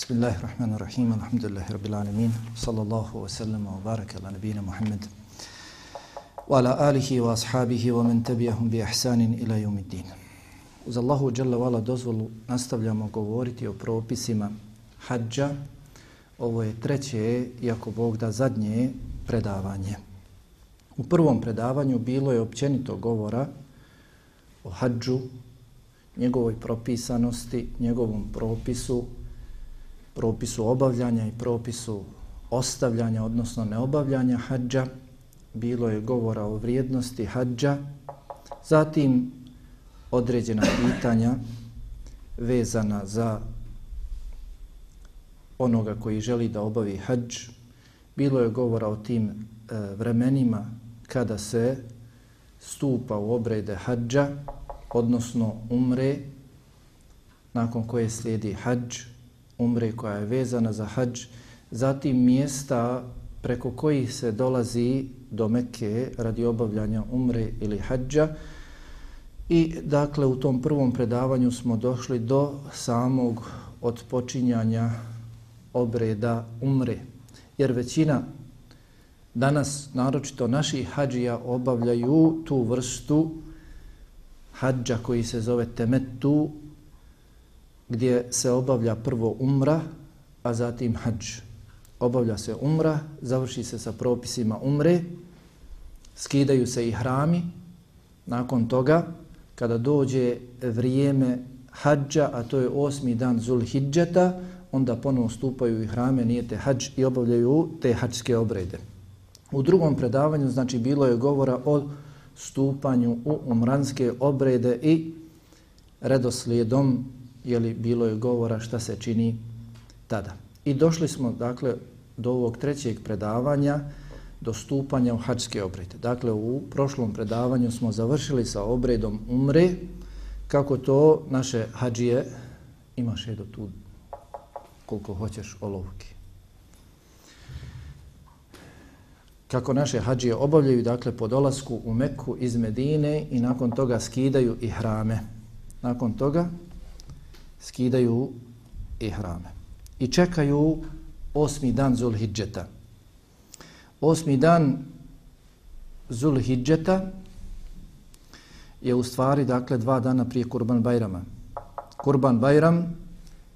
Bismillahirrahmanirrahim. Alhamdulillahi rabbil alamin. Sallallahu wa sallam wa baraka ala nabina Muhammad wa ala alihi wa ashabihi wa man tabi'ahum bi ahsanin ila yawmiddin. Uz Allahu dželle vala dozvolu nastavljamo govoriti o propisima hadža. Ovo je treće, iako Bog da zadnje predavanje. U prvom predavanju bilo je općenito govora o hadžu, njegovoj propisanosti, njegovom propisu, propisu obavljanja i propisu ostavljanja, odnosno neobavljanja hađa. Bilo je govora o vrijednosti hađa, zatim određena pitanja vezana za onoga koji želi da obavi hađ. Bilo je govora o tim e, vremenima kada se stupa u obrede hađa, odnosno umre, nakon koje slijedi hađ, umre koja je vezana za hađ, zatim mjesta preko kojih se dolazi do Mekke radi obavljanja umre ili hađa. I dakle u tom prvom predavanju smo došli do samog odpočinjanja obreda umre. Jer većina danas, naročito naših hađija, obavljaju tu vrstu hađa koji se zove temetu, gdje se obavlja prvo umra, a zatim hađ. Obavlja se umra, završi se sa propisima umre, skidaju se i hrami, nakon toga, kada dođe vrijeme hađa, a to je osmi dan Zulhidžeta, onda ponovo stupaju i hrame, nije te hađ i obavljaju te hađske obrede. U drugom predavanju, znači, bilo je govora o stupanju u umranske obrede i redoslijedom jeli bilo je govora šta se čini tada. I došli smo dakle do ovog trećeg predavanja do stupanja u hađske obrede. Dakle, u prošlom predavanju smo završili sa obredom umre, kako to naše hađije, imaš je do tu koliko hoćeš olovki. Kako naše hađije obavljaju, dakle, po dolasku u Meku iz Medine i nakon toga skidaju i hrame. Nakon toga skidaju ihrame. I čekaju osmi dan Zulhidžeta. Osmi dan Zulhidžeta je u stvari, dakle, dva dana prije Kurban Bajrama. Kurban Bajram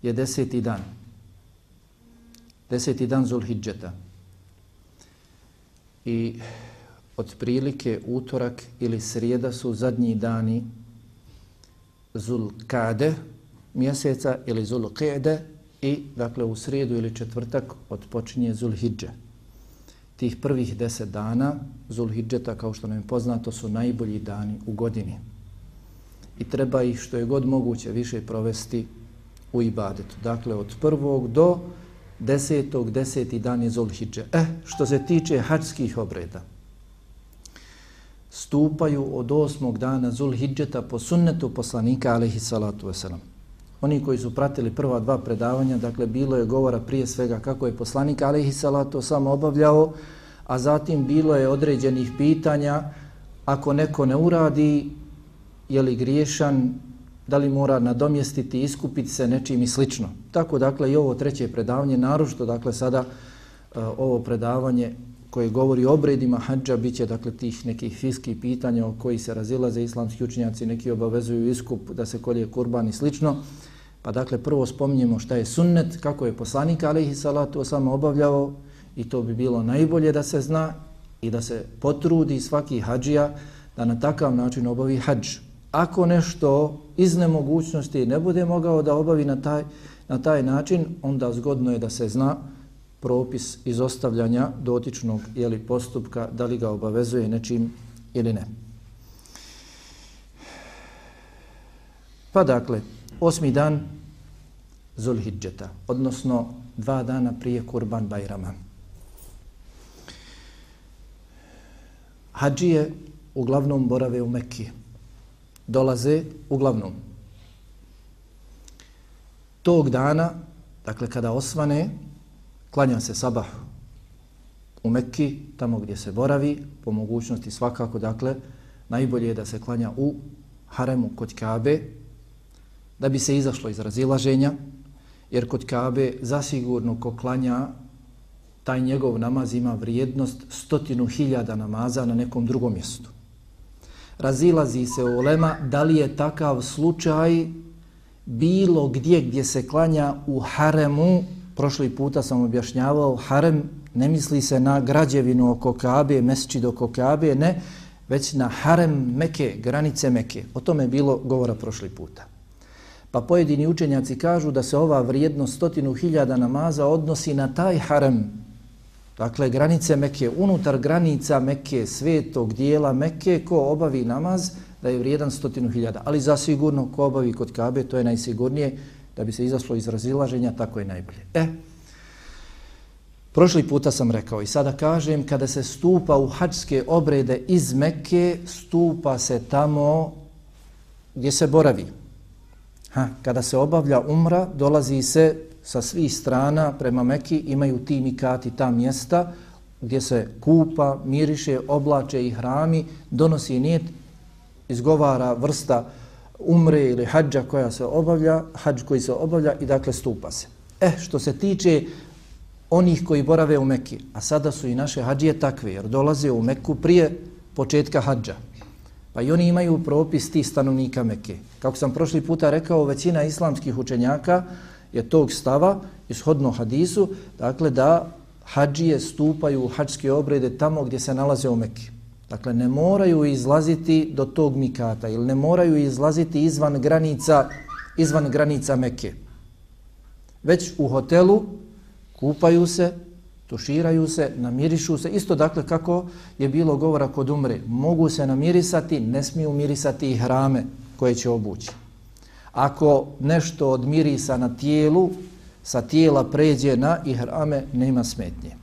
je deseti dan. Deseti dan Zulhidžeta. I otprilike utorak ili srijeda su zadnji dani Zulkade, mjeseca ili Zul i dakle u srijedu ili četvrtak odpočinje Zul Hidže. Tih prvih deset dana Zul Hidžeta, kao što nam je poznato, su najbolji dani u godini. I treba ih što je god moguće više provesti u ibadetu. Dakle, od prvog do desetog, deseti dan je Zulhidže. E, Eh, što se tiče hađskih obreda, stupaju od osmog dana Zulhidžeta po sunnetu poslanika, alaihi salatu wasalam oni koji su pratili prva dva predavanja, dakle bilo je govora prije svega kako je poslanik alaihi salatu samo obavljao, a zatim bilo je određenih pitanja ako neko ne uradi, je li griješan, da li mora nadomjestiti, iskupiti se nečim i slično. Tako dakle i ovo treće predavanje, narošto dakle sada uh, ovo predavanje koje govori o obredima hađa, bit će dakle tih nekih fiskih pitanja o koji se razilaze islamski učenjaci, neki obavezuju iskup da se kolje kurban i slično. Pa dakle, prvo spominjemo šta je sunnet, kako je poslanik alaihi salatu osama obavljao i to bi bilo najbolje da se zna i da se potrudi svaki hađija da na takav način obavi hađ. Ako nešto iz nemogućnosti ne bude mogao da obavi na taj, na taj način, onda zgodno je da se zna propis izostavljanja dotičnog jeli, postupka, da li ga obavezuje nečim ili ne. Pa dakle, osmi dan Zulhidžeta, odnosno dva dana prije Kurban Bajrama. Hadžije uglavnom borave u Mekki. Dolaze uglavnom. Tog dana, dakle kada osvane, klanja se sabah u Mekki, tamo gdje se boravi, po mogućnosti svakako, dakle, najbolje je da se klanja u haremu kod Kabe, da bi se izašlo iz razilaženja, jer kod Kabe zasigurno ko klanja taj njegov namaz ima vrijednost stotinu hiljada namaza na nekom drugom mjestu. Razilazi se u Lema da li je takav slučaj bilo gdje gdje se klanja u haremu, prošli puta sam objašnjavao, harem ne misli se na građevinu oko Kabe, mesčid oko Kabe, ne, već na harem Meke, granice Meke. O tome je bilo govora prošli puta. Pa pojedini učenjaci kažu da se ova vrijednost stotinu hiljada namaza odnosi na taj harem, dakle granice Mekke, unutar granica Mekke, svetog dijela Mekke, ko obavi namaz, da je vrijedan stotinu hiljada. Ali za sigurno ko obavi kod Kabe, to je najsigurnije, da bi se izaslo iz razilaženja, tako je najbolje. E, prošli puta sam rekao i sada kažem, kada se stupa u hađske obrede iz Mekke, stupa se tamo gdje se boravi. Ha, kada se obavlja umra, dolazi se sa svih strana prema Mekki, imaju ti mikati, ta mjesta gdje se kupa, miriše, oblače i hrami, donosi nijet, izgovara vrsta umre ili hađa koja se obavlja, hađ koji se obavlja i dakle stupa se. E, što se tiče onih koji borave u Mekki, a sada su i naše hađije takve, jer dolaze u Mekku prije početka hađa. Pa i oni imaju propis tih stanovnika Mekke. Kako sam prošli puta rekao, većina islamskih učenjaka je tog stava, ishodno hadisu, dakle da hađije stupaju u hađske obrede tamo gdje se nalaze u Mekke. Dakle, ne moraju izlaziti do tog mikata ili ne moraju izlaziti izvan granica, izvan granica Mekke. Već u hotelu kupaju se, tuširaju se, namirišu se, isto dakle kako je bilo govora kod umre, mogu se namirisati, ne smiju mirisati i hrame koje će obući. Ako nešto od mirisa na tijelu, sa tijela pređe na i hrame, nema smetnje.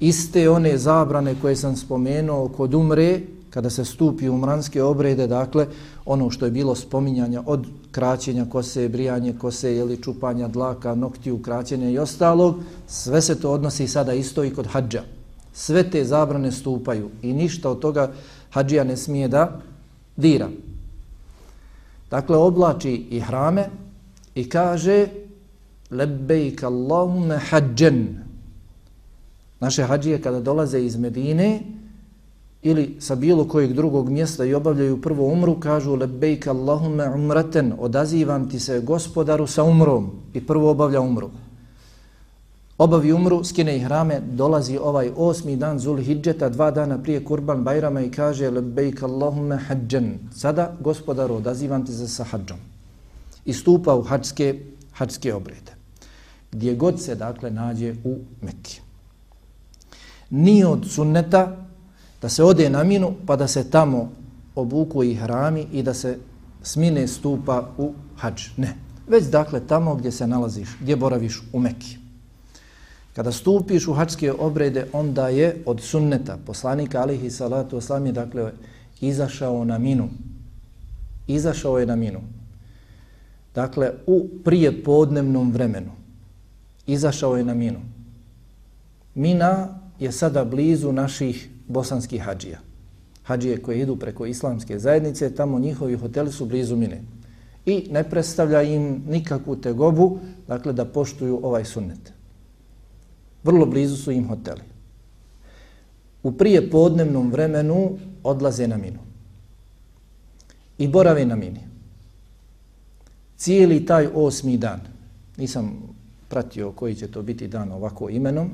Iste one zabrane koje sam spomenuo kod umre, kada se stupi u umranske obrede, dakle, ono što je bilo spominjanja od kraćenja kose, brijanje kose, jeli čupanja dlaka, noktiju, kraćenja i ostalog, sve se to odnosi sada isto i kod hađa. Sve te zabrane stupaju i ništa od toga hađija ne smije da dira. Dakle, oblači i hrame i kaže Lebbejk Allahume hađen. Naše hađije kada dolaze iz Medine, ili sa bilo kojeg drugog mjesta i obavljaju prvo umru, kažu lebejk Allahume umraten, odazivam ti se gospodaru sa umrom i prvo obavlja umru. Obavi umru, skine ih rame, dolazi ovaj osmi dan Zulhidžeta, dva dana prije Kurban Bajrama i kaže lebejk Allahume hađen. Sada, gospodaru, odazivam ti se sa hađom. I stupa u hađske, hađske obrede. Gdje god se, dakle, nađe u Mekke. Nije od sunneta da se ode na minu pa da se tamo obuku i hrami i da se smine stupa u hađ. Ne. Već dakle tamo gdje se nalaziš, gdje boraviš u Mekiji. Kada stupiš u hačske obrede, onda je od sunneta poslanika alihi salatu oslam je dakle izašao na minu. Izašao je na minu. Dakle, u prije podnevnom vremenu. Izašao je na minu. Mina je sada blizu naših bosanskih hađija. Hađije koje idu preko islamske zajednice, tamo njihovi hoteli su blizu mine. I ne predstavlja im nikakvu tegobu, dakle da poštuju ovaj sunnet. Vrlo blizu su im hoteli. U prije podnevnom vremenu odlaze na minu. I borave na mini. Cijeli taj osmi dan, nisam pratio koji će to biti dan ovako imenom,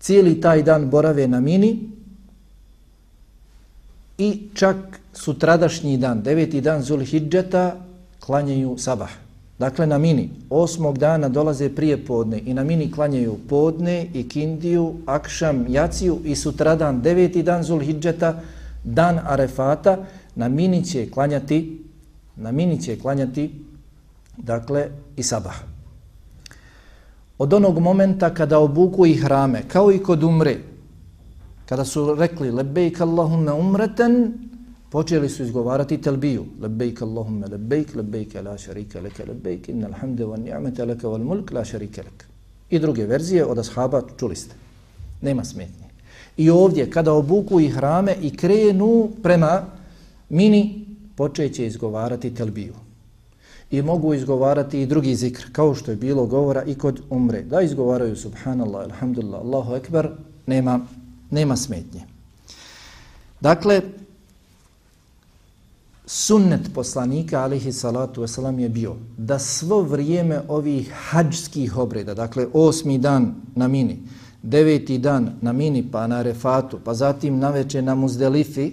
cijeli taj dan borave na mini i čak sutradašnji dan, deveti dan Zulhidžeta, klanjaju sabah. Dakle, na mini. Osmog dana dolaze prije podne i na mini klanjaju podne i kindiju, akšam, jaciju i sutradan, deveti dan Zulhidžeta, dan Arefata, na mini će klanjati, na mini će klanjati, dakle, i sabah. Od onog momenta kada obuku ih hrame, kao i kod umre, kada su rekli lebejk Allahumme umreten, počeli su izgovarati telbiju. Lebejk Allahumme lebejk, lebejk la šarika leke lebejk, inna alhamde wa ni'mete leke wal mulk la šarika leke. I druge verzije od ashaba čuli ste. Nema smetnje. I ovdje, kada obuku i hrame i krenu prema mini, počeće izgovarati telbiju. i mogu izgovarati i drugi zikr, kao što je bilo govora i kod umre. Da izgovaraju subhanallah, alhamdulillah, Allahu ekber, nema, nema smetnje. Dakle, sunnet poslanika alihi salatu wasalam je bio da svo vrijeme ovih hađskih obreda, dakle osmi dan na mini, deveti dan na mini pa na refatu, pa zatim naveče na muzdelifi,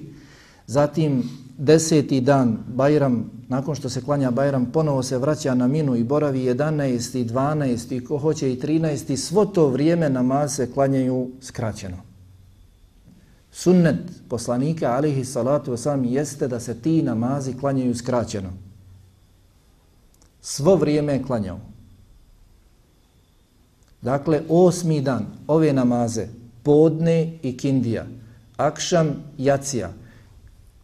zatim deseti dan Bajram, nakon što se klanja Bajram, ponovo se vraća na minu i boravi 11. i 12. i ko hoće i 13. svo to vrijeme namaz se klanjaju skraćeno. Sunnet poslanika alihi salatu wasalam jeste da se ti namazi klanjaju skraćeno. Svo vrijeme je klanjao. Dakle, osmi dan ove namaze, podne i kindija, akšam, jacija,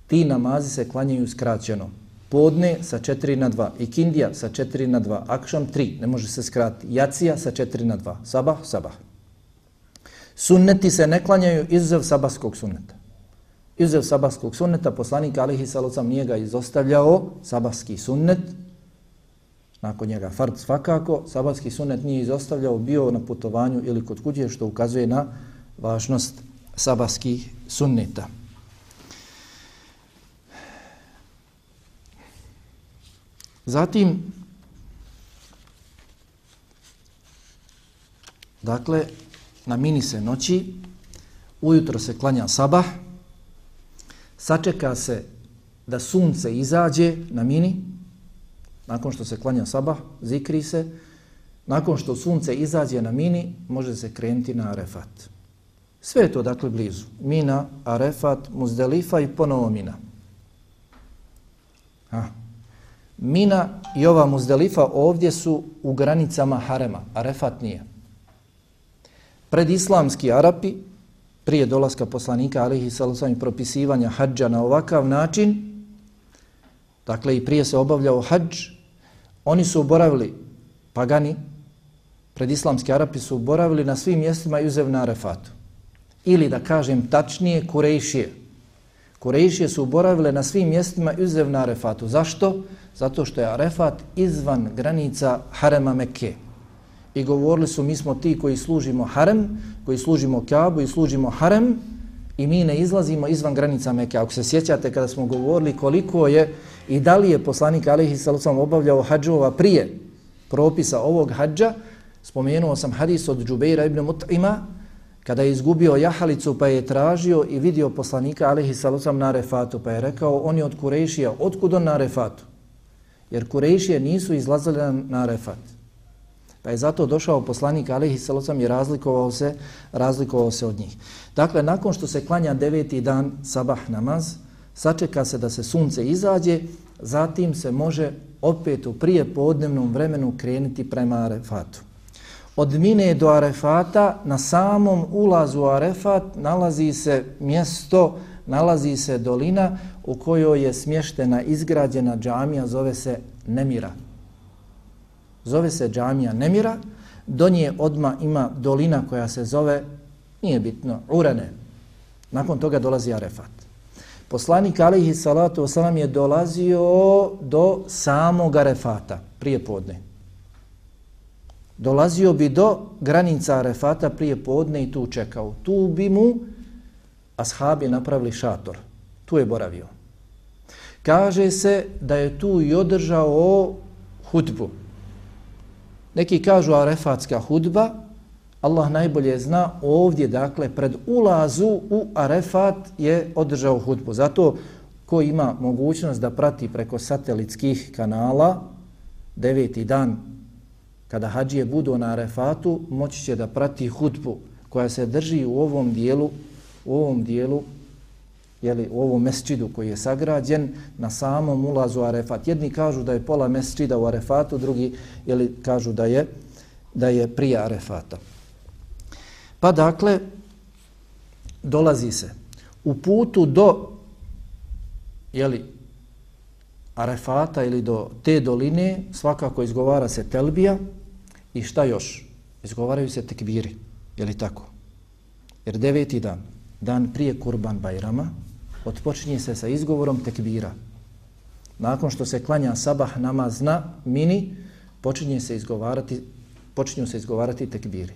ti namazi se klanjaju skraćeno. Podne sa 4 na 2, ikindija sa 4 na 2, akšam 3, ne može se skratiti, jacija sa 4 na 2, sabah, sabah. Sunneti se ne klanjaju izuzev sabaskog sunneta. Izuzev sabaskog sunneta, poslanik Alihi Salocam nije ga izostavljao, sabaski sunnet, nakon njega fard svakako, sabaski sunnet nije izostavljao, bio na putovanju ili kod kuće, što ukazuje na važnost sabahskih sunneta. Zatim, dakle, na mini se noći, ujutro se klanja sabah, sačeka se da sunce izađe na mini, nakon što se klanja sabah, zikri se, nakon što sunce izađe na mini, može se krenuti na arefat. Sve je to dakle blizu. Mina, arefat, muzdelifa i ponovo mina. Ha. Mina i ova muzdelifa ovdje su u granicama harema, arefat nije predislamski Arapi, prije dolaska poslanika alihi sallam i propisivanja hađa na ovakav način, dakle i prije se obavljao hađ, oni su boravili pagani, predislamski Arapi su boravili na svim mjestima Juzev na Arefatu. Ili da kažem tačnije, Kurejšije. Kurejšije su boravile na svim mjestima Juzev na Arefatu. Zašto? Zato što je Arefat izvan granica Harema Mekke i govorili su mi smo ti koji služimo harem, koji služimo Kaabu i služimo harem i mi ne izlazimo izvan granica Mekke. Ako se sjećate kada smo govorili koliko je i da li je poslanik Alihi Salusom obavljao hađova prije propisa ovog hađa, spomenuo sam hadis od Džubeira ibn Mut'ima, kada je izgubio jahalicu pa je tražio i vidio poslanika Alihi Salusom na refatu, pa je rekao on je od Kurejšija, otkud on na refatu? Jer Kurejšije nisu izlazili na refat. Pa je zato došao poslanik Alihi Salosam i razlikovao se, razlikovao se od njih. Dakle, nakon što se klanja deveti dan sabah namaz, sačeka se da se sunce izađe, zatim se može opet u prije podnevnom vremenu krenuti prema Arefatu. Od Mine do Arefata, na samom ulazu u Arefat, nalazi se mjesto, nalazi se dolina u kojoj je smještena, izgrađena džamija, zove se Nemira. Zove se džamija Nemira, do nje odma ima dolina koja se zove, nije bitno, Urene. Nakon toga dolazi Arefat. Poslanik alihi salatu wasalam je dolazio do samog Arefata, prije podne. Dolazio bi do granica Arefata prije podne i tu čekao. Tu bi mu ashabi napravili šator. Tu je boravio. Kaže se da je tu i održao hutbu. Neki kažu arefatska hudba, Allah najbolje zna ovdje, dakle, pred ulazu u arefat je održao hudbu. Zato ko ima mogućnost da prati preko satelitskih kanala deveti dan kada hađije budu na arefatu, moći će da prati hudbu koja se drži u ovom dijelu, u ovom dijelu jeli, u ovom mesčidu koji je sagrađen na samom ulazu Arefat. Jedni kažu da je pola mesčida u Arefatu, drugi jeli, kažu da je da je prije Arefata. Pa dakle, dolazi se u putu do jeli, Arefata ili do te doline, svakako izgovara se Telbija i šta još? Izgovaraju se tekbiri, je li tako? Jer deveti dan, dan prije Kurban Bajrama, odpočinje se sa izgovorom tekbira. nakon što se klanja sabah namaz na mini, počinje se izgovarati, počinju se izgovarati tekbiri.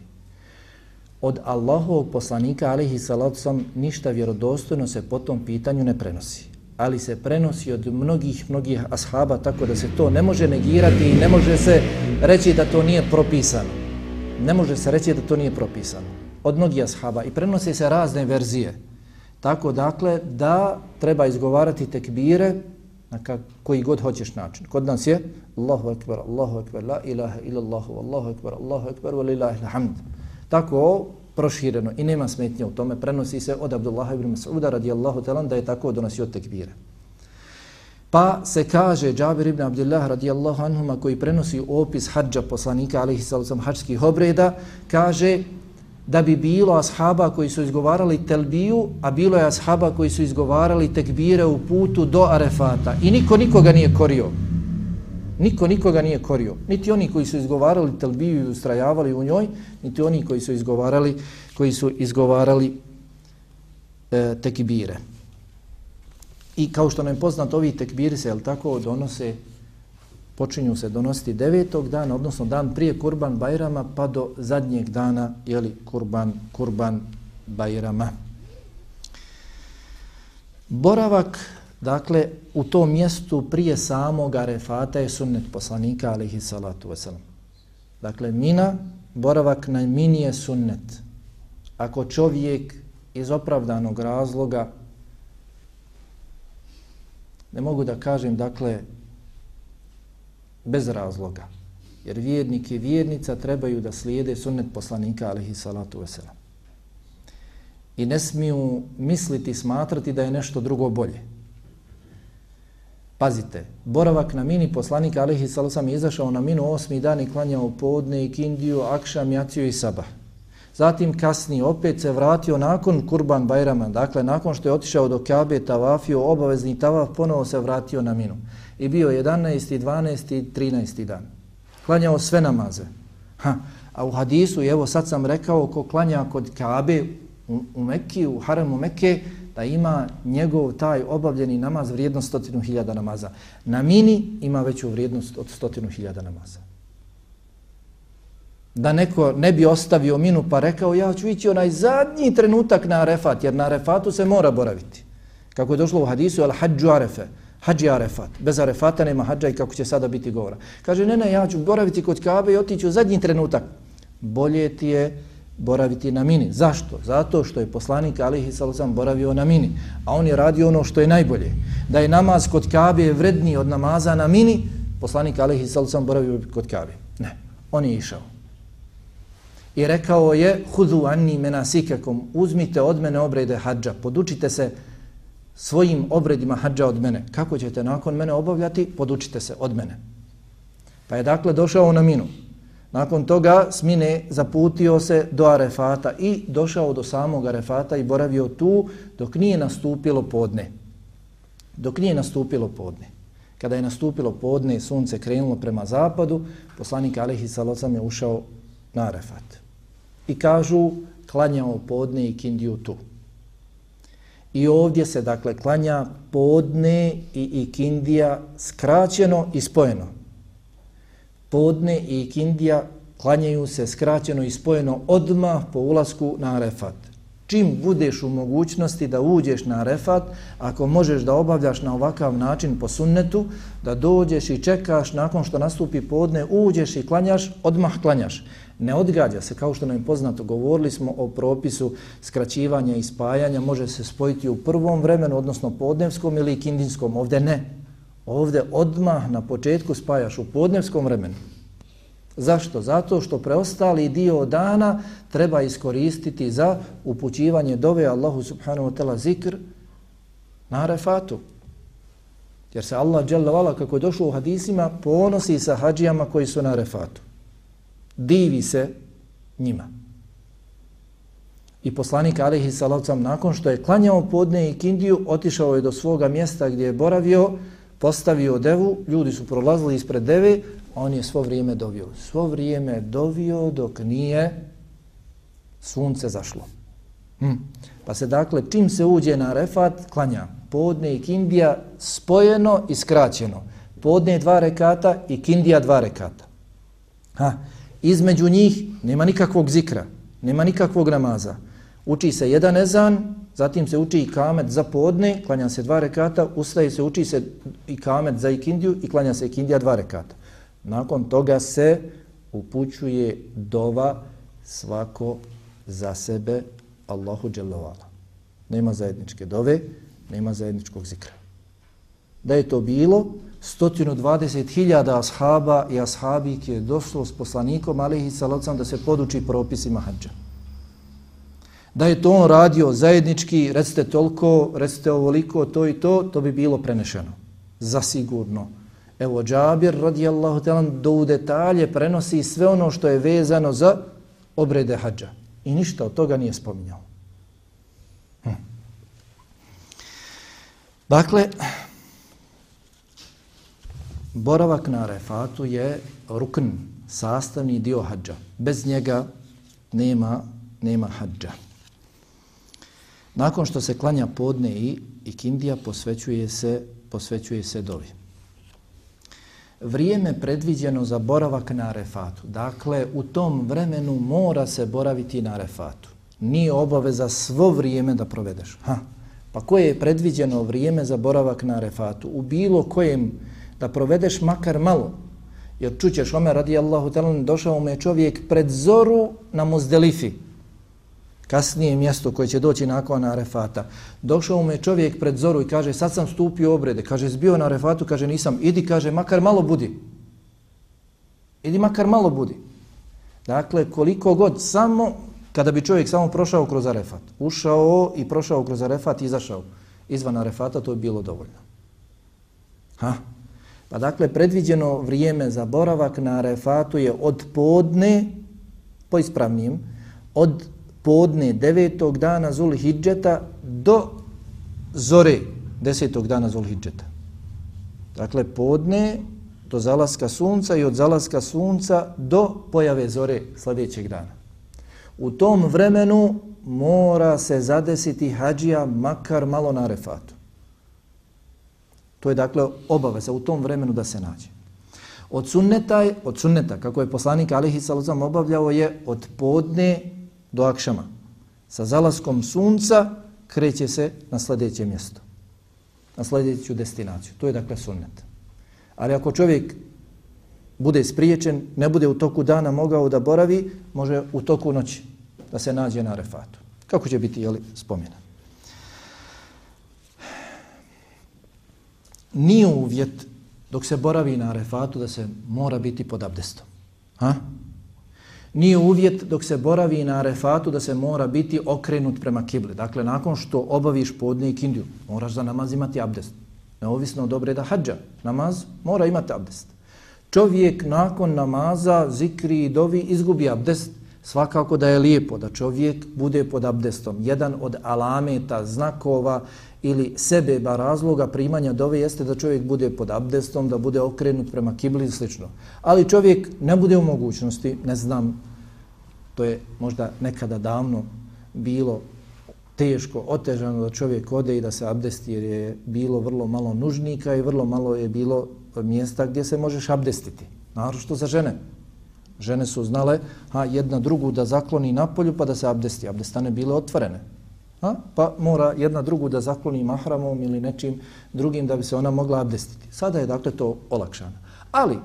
Od Allahovog poslanika, alihi salatu sam, ništa vjerodostojno se po tom pitanju ne prenosi. Ali se prenosi od mnogih, mnogih ashaba, tako da se to ne može negirati i ne može se reći da to nije propisano. Ne može se reći da to nije propisano. Od mnogih ashaba. I prenosi se razne verzije. Tako dakle, da treba izgovarati tekbire na koji god hoćeš način. Kod nas je Allahu ekber, Allahu ekber, la ilaha illallah, Allahu, Allahu ekber, Allahu ekber, wa lillahi alhamd. Tako prošireno i nema smetnje u tome. Prenosi se od Abdullah ibn Mas'uda radijallahu talan da je tako donosio tekbire. Pa se kaže Džabir ibn Abdullah radijallahu anhuma koji prenosi opis hađa poslanika alaihi sallam hađskih obreda, kaže da bi bilo ashaba koji su izgovarali telbiju, a bilo je ashaba koji su izgovarali tekbire u putu do Arefata. I niko nikoga nije korio. Niko nikoga nije korio. Niti oni koji su izgovarali telbiju i ustrajavali u njoj, niti oni koji su izgovarali koji su izgovarali e, tekbire. I kao što nam je poznato, ovi tekbiri se, jel tako, donose počinju se donositi devetog dana, odnosno dan prije Kurban Bajrama pa do zadnjeg dana, jeli, Kurban, Kurban Bajrama. Boravak, dakle, u tom mjestu prije samog Arefata je sunnet poslanika, alihi salatu wasalam. Dakle, mina, boravak na mini je sunnet. Ako čovjek iz opravdanog razloga, ne mogu da kažem, dakle, bez razloga. Jer vjernik i vjernica trebaju da slijede sunnet poslanika alihi salatu veselam. I ne smiju misliti, smatrati da je nešto drugo bolje. Pazite, boravak na mini poslanika alihi salatu veselam je izašao na minu osmi dan i klanjao podne i kindiju, akšam, jaciju i sabah. Zatim kasnije opet se vratio nakon Kurban Bajrama, dakle nakon što je otišao do Kabe, tavafio, obavezni tavaf, ponovo se vratio na minu i bio 11. 12. 13. dan. Klanjao sve namaze. Ha. A u hadisu, evo sad sam rekao, ko klanja kod Kabe u, u Mekki, u Haremu Mekke, da ima njegov taj obavljeni namaz vrijednost stotinu hiljada namaza. Na mini ima veću vrijednost od stotinu hiljada namaza. Da neko ne bi ostavio minu pa rekao ja ću ići onaj zadnji trenutak na Arefat, jer na Arefatu se mora boraviti. Kako je došlo u hadisu, al hađu Arefe, hađi Arefat. Bez Arefata nema hađa i kako će sada biti govora. Kaže, ne, ne, ja ću boraviti kod Kabe i otići u zadnji trenutak. Bolje ti je boraviti na mini. Zašto? Zato što je poslanik Alihi Salosam boravio na mini. A on je radio ono što je najbolje. Da je namaz kod Kabe vredniji od namaza na mini, poslanik Alihi Salosam boravio kod Kabe. Ne, on je išao. I rekao je, hudu anni menasikakom, uzmite od mene obrede hađa, podučite se svojim obredima hađa od mene. Kako ćete nakon mene obavljati? Podučite se od mene. Pa je dakle došao na minu. Nakon toga smine zaputio se do Arefata i došao do samog Arefata i boravio tu dok nije nastupilo podne. Dok nije nastupilo podne. Kada je nastupilo podne, sunce krenulo prema zapadu, poslanik Alehi Salocam je ušao na Arefat. I kažu, klanjamo podne i kindiju tu. I ovdje se dakle klanja podne i ikindija skraćeno i spojeno. Podne i ikindija klanjaju se skraćeno i spojeno odmah po ulasku na Arefat. Čim budeš u mogućnosti da uđeš na Arefat, ako možeš da obavljaš na ovakav način po sunnetu, da dođeš i čekaš nakon što nastupi podne, uđeš i klanjaš, odmah klanjaš ne odgađa se, kao što nam je poznato, govorili smo o propisu skraćivanja i spajanja, može se spojiti u prvom vremenu, odnosno podnevskom ili kindinskom, ovdje ne. Ovdje odmah na početku spajaš u podnevskom vremenu. Zašto? Zato što preostali dio dana treba iskoristiti za upućivanje dove Allahu subhanahu wa ta'la zikr na refatu. Jer se Allah, kako je došlo u hadisima, ponosi sa hađijama koji su na refatu divi se njima. I poslanik Alihi Salavcam nakon što je klanjao podne i kindiju, otišao je do svoga mjesta gdje je boravio, postavio devu, ljudi su prolazili ispred deve, on je svo vrijeme dovio. Svo vrijeme dovio dok nije sunce zašlo. Hm. Pa se dakle, čim se uđe na refat, klanja. podne i kindija spojeno i skraćeno. Podne dva rekata i kindija dva rekata. Ha. Između njih nema nikakvog zikra, nema nikakvog namaza. Uči se jedan ezan, zatim se uči i kamet za podne, klanja se dva rekata, ustaje se, uči se i kamet za ikindiju i klanja se ikindija dva rekata. Nakon toga se upućuje dova svako za sebe Allahu dželovala. Nema zajedničke dove, nema zajedničkog zikra. Da je to bilo, 120.000 ashaba i ashabik je došlo s poslanikom alihi salocam da se poduči propisima hađa. Da je to on radio zajednički, recite toliko, recite ovoliko, to i to, to bi bilo prenešeno. Zasigurno. Evo, Džabir radijallahu talan do u detalje prenosi sve ono što je vezano za obrede hađa. I ništa od toga nije spominjao. Hm. Dakle, boravak na refatu je rukn, sastavni dio hađa. Bez njega nema, nema hađa. Nakon što se klanja podne i ikindija, posvećuje se, posvećuje se dovi. Vrijeme predviđeno za boravak na refatu. Dakle, u tom vremenu mora se boraviti na refatu. Nije obaveza svo vrijeme da provedeš. Ha. Pa koje je predviđeno vrijeme za boravak na refatu? U bilo kojem da provedeš makar malo. Jer čućeš, Omer radijallahu talan, došao mu čovjek pred zoru na Muzdelifi kasnije mjesto koje će doći nakon Arefata. Došao mu je čovjek pred zoru i kaže, sad sam stupio obrede. Kaže, zbio na Arefatu, kaže, nisam. Idi, kaže, makar malo budi. Idi, makar malo budi. Dakle, koliko god, samo, kada bi čovjek samo prošao kroz Arefat, ušao i prošao kroz Arefat, i izašao izvan Arefata, to je bilo dovoljno. Ha? Pa dakle, predviđeno vrijeme za boravak na Arefatu je od podne, po ispravnijem, od podne devetog dana Zulhidžeta do zore desetog dana Zulhidžeta. Dakle, podne do zalaska sunca i od zalaska sunca do pojave zore sljedećeg dana. U tom vremenu mora se zadesiti hađija makar malo na refatu. To je dakle obaveza u tom vremenu da se nađe. Od sunneta, od sunneta kako je poslanik Alihi Saluzam obavljao je od podne do akšama. Sa zalaskom sunca kreće se na sljedeće mjesto. Na sljedeću destinaciju. To je dakle sunnet. Ali ako čovjek bude spriječen, ne bude u toku dana mogao da boravi, može u toku noći da se nađe na refatu. Kako će biti jeli, spomenan. Nije uvjet dok se boravi na Arefatu da se mora biti pod abdestom. Ha? Nije uvjet dok se boravi na arefatu da se mora biti okrenut prema kibli. Dakle, nakon što obaviš podne i kindiju, moraš za namaz imati abdest. Neovisno od obreda hađa, namaz mora imati abdest. Čovjek nakon namaza, zikri i dovi izgubi abdest. Svakako da je lijepo da čovjek bude pod abdestom. Jedan od alameta, znakova ili sebeba razloga primanja dove jeste da čovjek bude pod abdestom, da bude okrenut prema kibli i slično. Ali čovjek ne bude u mogućnosti, ne znam, to je možda nekada davno bilo teško, otežano da čovjek ode i da se abdesti jer je bilo vrlo malo nužnika i vrlo malo je bilo mjesta gdje se možeš abdestiti. naročito za žene. Žene su znale ha, jedna drugu da zakloni na polju pa da se abdesti. Abdestane bile otvorene. Ha? Pa mora jedna drugu da zakloni mahramom ili nečim drugim da bi se ona mogla abdestiti. Sada je dakle to olakšano. Ali,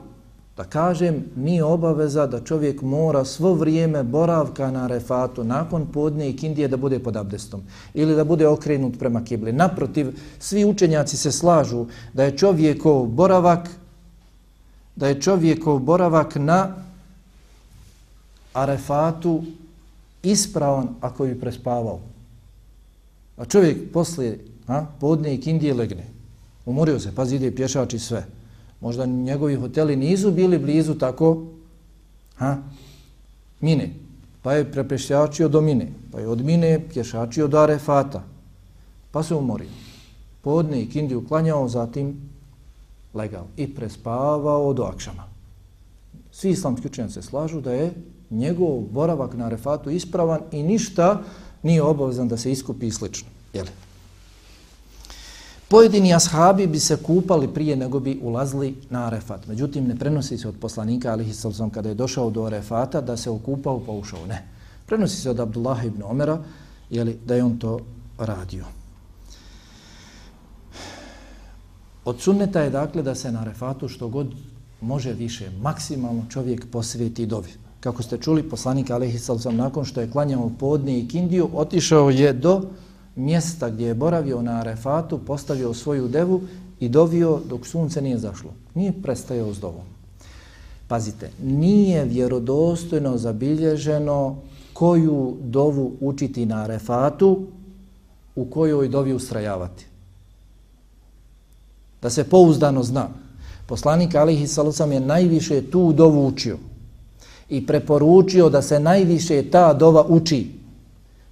da kažem, nije obaveza da čovjek mora svo vrijeme boravka na refatu nakon podne i kindije da bude pod abdestom ili da bude okrenut prema kibli. Naprotiv, svi učenjaci se slažu da je čovjekov boravak da je čovjekov boravak na arefatu ispravan ako bi prespavao. A čovjek poslije a, podne i kindije legne. Umorio se, pazi, ide pješač i sve. Možda njegovi hoteli nisu bili blizu tako a, mine. Pa je prepešačio do mine. Pa je od mine pješačio do arefata. Pa se umorio. Podne i kindiju klanjao, zatim legao. I prespavao do akšama. Svi islamski učenjaci se slažu da je njegov boravak na arefatu ispravan i ništa nije obavezan da se iskupi i slično. Jeli? Pojedini ashabi bi se kupali prije nego bi ulazili na Arefat. Međutim, ne prenosi se od poslanika, ali sam kada je došao do Arefata, da se okupao pa ušao. Ne. Prenosi se od Abdullah ibn Omera, jeli, da je on to radio. Od sunneta je dakle da se na Arefatu što god može više, maksimalno čovjek posvijeti dobi. Kako ste čuli, poslanik Alehi sam nakon što je klanjao podne i kindiju, otišao je do mjesta gdje je boravio na Arefatu, postavio svoju devu i dovio dok sunce nije zašlo. Nije prestajao s dovom. Pazite, nije vjerodostojno zabilježeno koju dovu učiti na Arefatu, u kojoj dovi ustrajavati. Da se pouzdano zna. Poslanik Alihi Salusam je najviše tu dovu učio i preporučio da se najviše ta dova uči,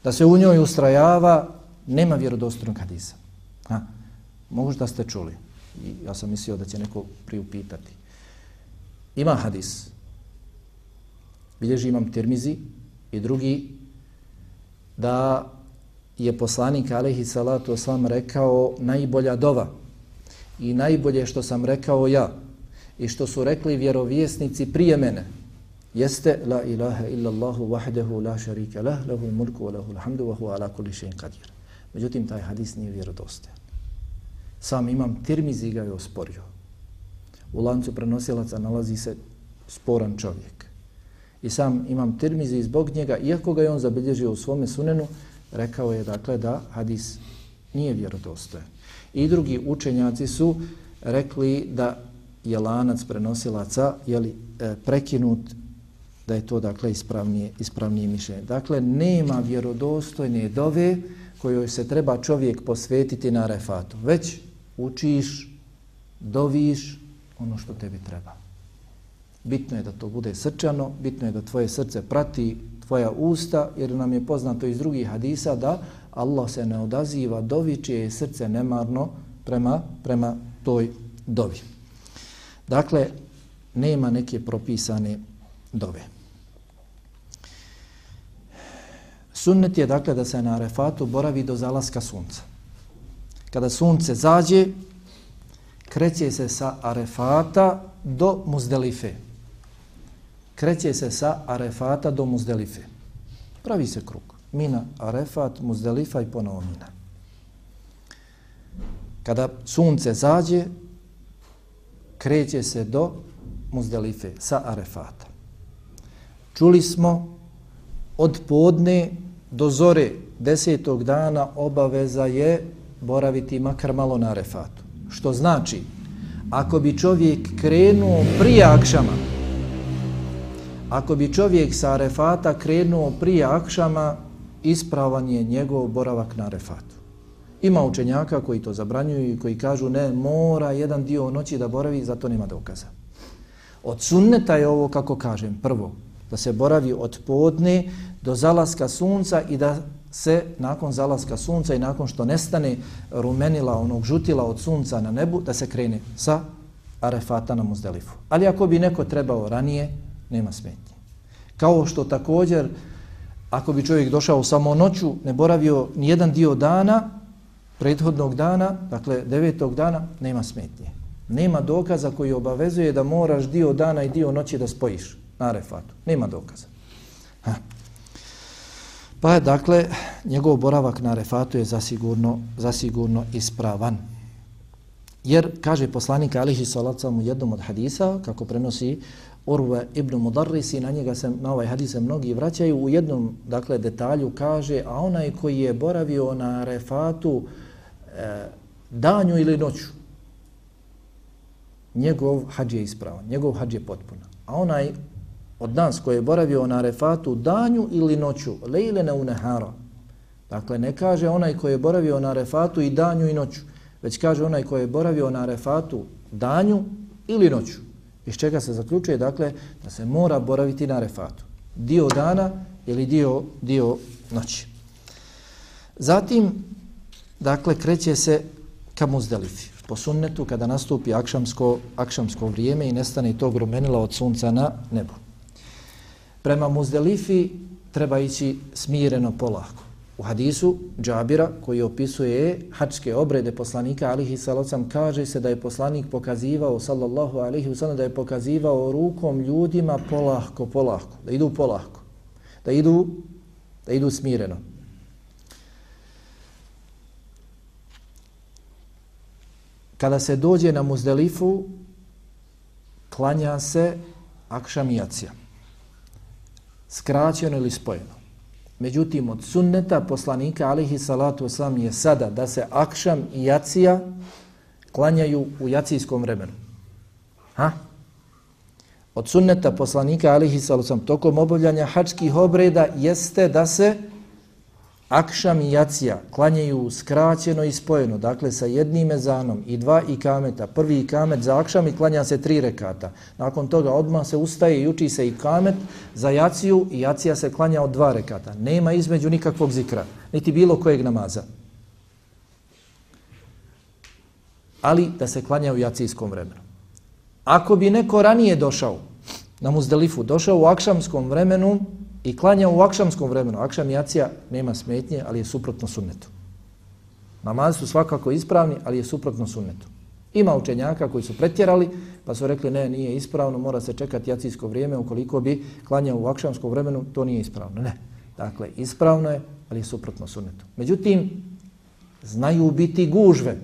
da se u njoj ustrajava, nema vjerodostojnog hadisa. Ha? Možda ste čuli. I ja sam mislio da će neko priupitati. Ima hadis. Bilježi imam termizi i drugi da je poslanik alaihi salatu oslam rekao najbolja dova i najbolje što sam rekao ja i što su rekli vjerovjesnici prije mene jeste la ilaha illa Allahu wahdahu la sharika lah lahu mulku wa lahu alhamdu wa huwa ala kulli shay'in qadir. Međutim taj hadis nije vjerodostojan. Sam imam Tirmizi ga je osporio. U lancu prenosilaca nalazi se sporan čovjek. I sam imam Tirmizi zbog njega, iako ga je on zabilježio u svome sunenu, rekao je dakle da hadis nije vjerodostojan. I drugi učenjaci su rekli da je lanac prenosilaca jeli, e, prekinut da je to dakle ispravnije, ispravnije mišljenje. Dakle, nema vjerodostojne dove kojoj se treba čovjek posvetiti na refatu. Već učiš, doviš ono što tebi treba. Bitno je da to bude srčano, bitno je da tvoje srce prati tvoja usta, jer nam je poznato iz drugih hadisa da Allah se ne odaziva dovi čije je srce nemarno prema, prema toj dovi. Dakle, nema neke propisane dove. Sunnet je dakle da se na Arefatu boravi do zalaska sunca. Kada sunce zađe, kreće se sa Arefata do Muzdelife. Kreće se sa Arefata do Muzdelife. Pravi se krug. Mina, Arefat, Muzdelifa i ponovo Mina. Kada sunce zađe, kreće se do Muzdelife sa Arefata. Čuli smo od podne do zore desetog dana obaveza je boraviti makar malo na refatu. Što znači, ako bi čovjek krenuo prije akšama, ako bi čovjek sa refata krenuo prije akšama, ispravan je njegov boravak na refatu. Ima učenjaka koji to zabranjuju i koji kažu ne, mora jedan dio noći da boravi, zato nema dokaza. Od sunneta je ovo, kako kažem, prvo, da se boravi od podne do zalaska sunca i da se nakon zalaska sunca i nakon što nestane rumenila onog žutila od sunca na nebu, da se krene sa Arefata na Muzdelifu. Ali ako bi neko trebao ranije, nema smetnje. Kao što također, ako bi čovjek došao samo noću, ne boravio ni jedan dio dana, prethodnog dana, dakle devetog dana, nema smetnje. Nema dokaza koji obavezuje da moraš dio dana i dio noći da spojiš na Arefatu. Nema dokaza. Ha. Pa je, dakle, njegov boravak na Arefatu je zasigurno, zasigurno ispravan. Jer, kaže poslanik Alihi Salacam u jednom od hadisa, kako prenosi Urve ibn Mudarris i na njega se, na ovaj hadis se mnogi vraćaju, u jednom, dakle, detalju kaže, a onaj koji je boravio na Arefatu e, danju ili noću, njegov hađ je ispravan, njegov hađ je potpuna. A onaj od nas koji je boravio na Arefatu danju ili noću, lejlene unehara. Dakle, ne kaže onaj koji je boravio na Arefatu i danju i noću, već kaže onaj koji je boravio na Arefatu danju ili noću. Iz čega se zaključuje, dakle, da se mora boraviti na Arefatu. Dio dana ili dio, dio noći. Zatim, dakle, kreće se ka Muzdelifi. Po sunnetu, kada nastupi akšamsko, akšamsko vrijeme i nestane to gromenilo od sunca na nebu. Prema Muzdelifi treba ići smireno polako. U hadisu Džabira koji opisuje hačke obrede poslanika alihi salocam kaže se da je poslanik pokazivao sallallahu alihi sallam da je pokazivao rukom ljudima polahko, polahko, da idu polahko, da idu, da idu smireno. Kada se dođe na muzdelifu, klanja se akšamijacija. Skraćeno ili spojeno. Međutim, od sunneta poslanika alihi salatu osam je sada da se akšam i jacija klanjaju u jacijskom vremenu. Ha? Od sunneta poslanika alihi salatu osam tokom obavljanja hačkih obreda jeste da se akšam i jacija klanjaju skraćeno i spojeno, dakle sa jednim ezanom i dva ikameta. Prvi ikamet za akšam i klanja se tri rekata. Nakon toga odmah se ustaje i uči se ikamet za jaciju i jacija se klanja od dva rekata. Nema između nikakvog zikra, niti bilo kojeg namaza. Ali da se klanja u jacijskom vremenu. Ako bi neko ranije došao na muzdelifu, došao u akšamskom vremenu, i klanja u akšamskom vremenu. Akšam i jacija nema smetnje, ali je suprotno sunnetu. Namazi su svakako ispravni, ali je suprotno sunnetu. Ima učenjaka koji su pretjerali, pa su rekli ne, nije ispravno, mora se čekati jacijsko vrijeme, ukoliko bi klanjao u akšamskom vremenu, to nije ispravno. Ne. Dakle, ispravno je, ali je suprotno sunnetu. Međutim, znaju biti gužve.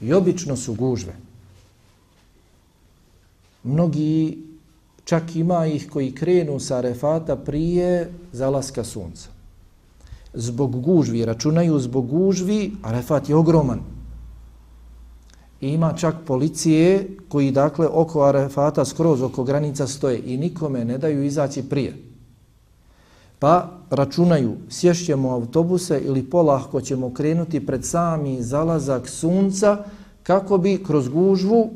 I obično su gužve. Mnogi Čak ima ih koji krenu sa Arefata prije zalaska sunca. Zbog gužvi, računaju zbog gužvi, Arefat je ogroman. I ima čak policije koji dakle oko Arefata skroz oko granica stoje i nikome ne daju izaći prije. Pa računaju, sješćemo autobuse ili polahko ćemo krenuti pred sami zalazak sunca kako bi kroz gužvu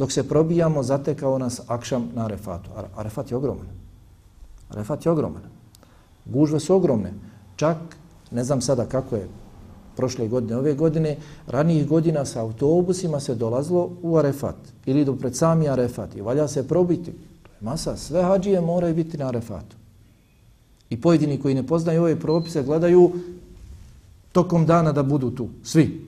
dok se probijamo, zatekao nas Akšam na Arefatu. Arefat je ogroman. Arefat je ogroman. Gužve su ogromne. Čak, ne znam sada kako je prošle godine, ove godine, ranijih godina sa autobusima se dolazlo u Arefat ili do pred sami Arefat i valja se probiti. To je masa, sve hađije moraju biti na Arefatu. I pojedini koji ne poznaju ove propise gledaju tokom dana da budu tu. Svi.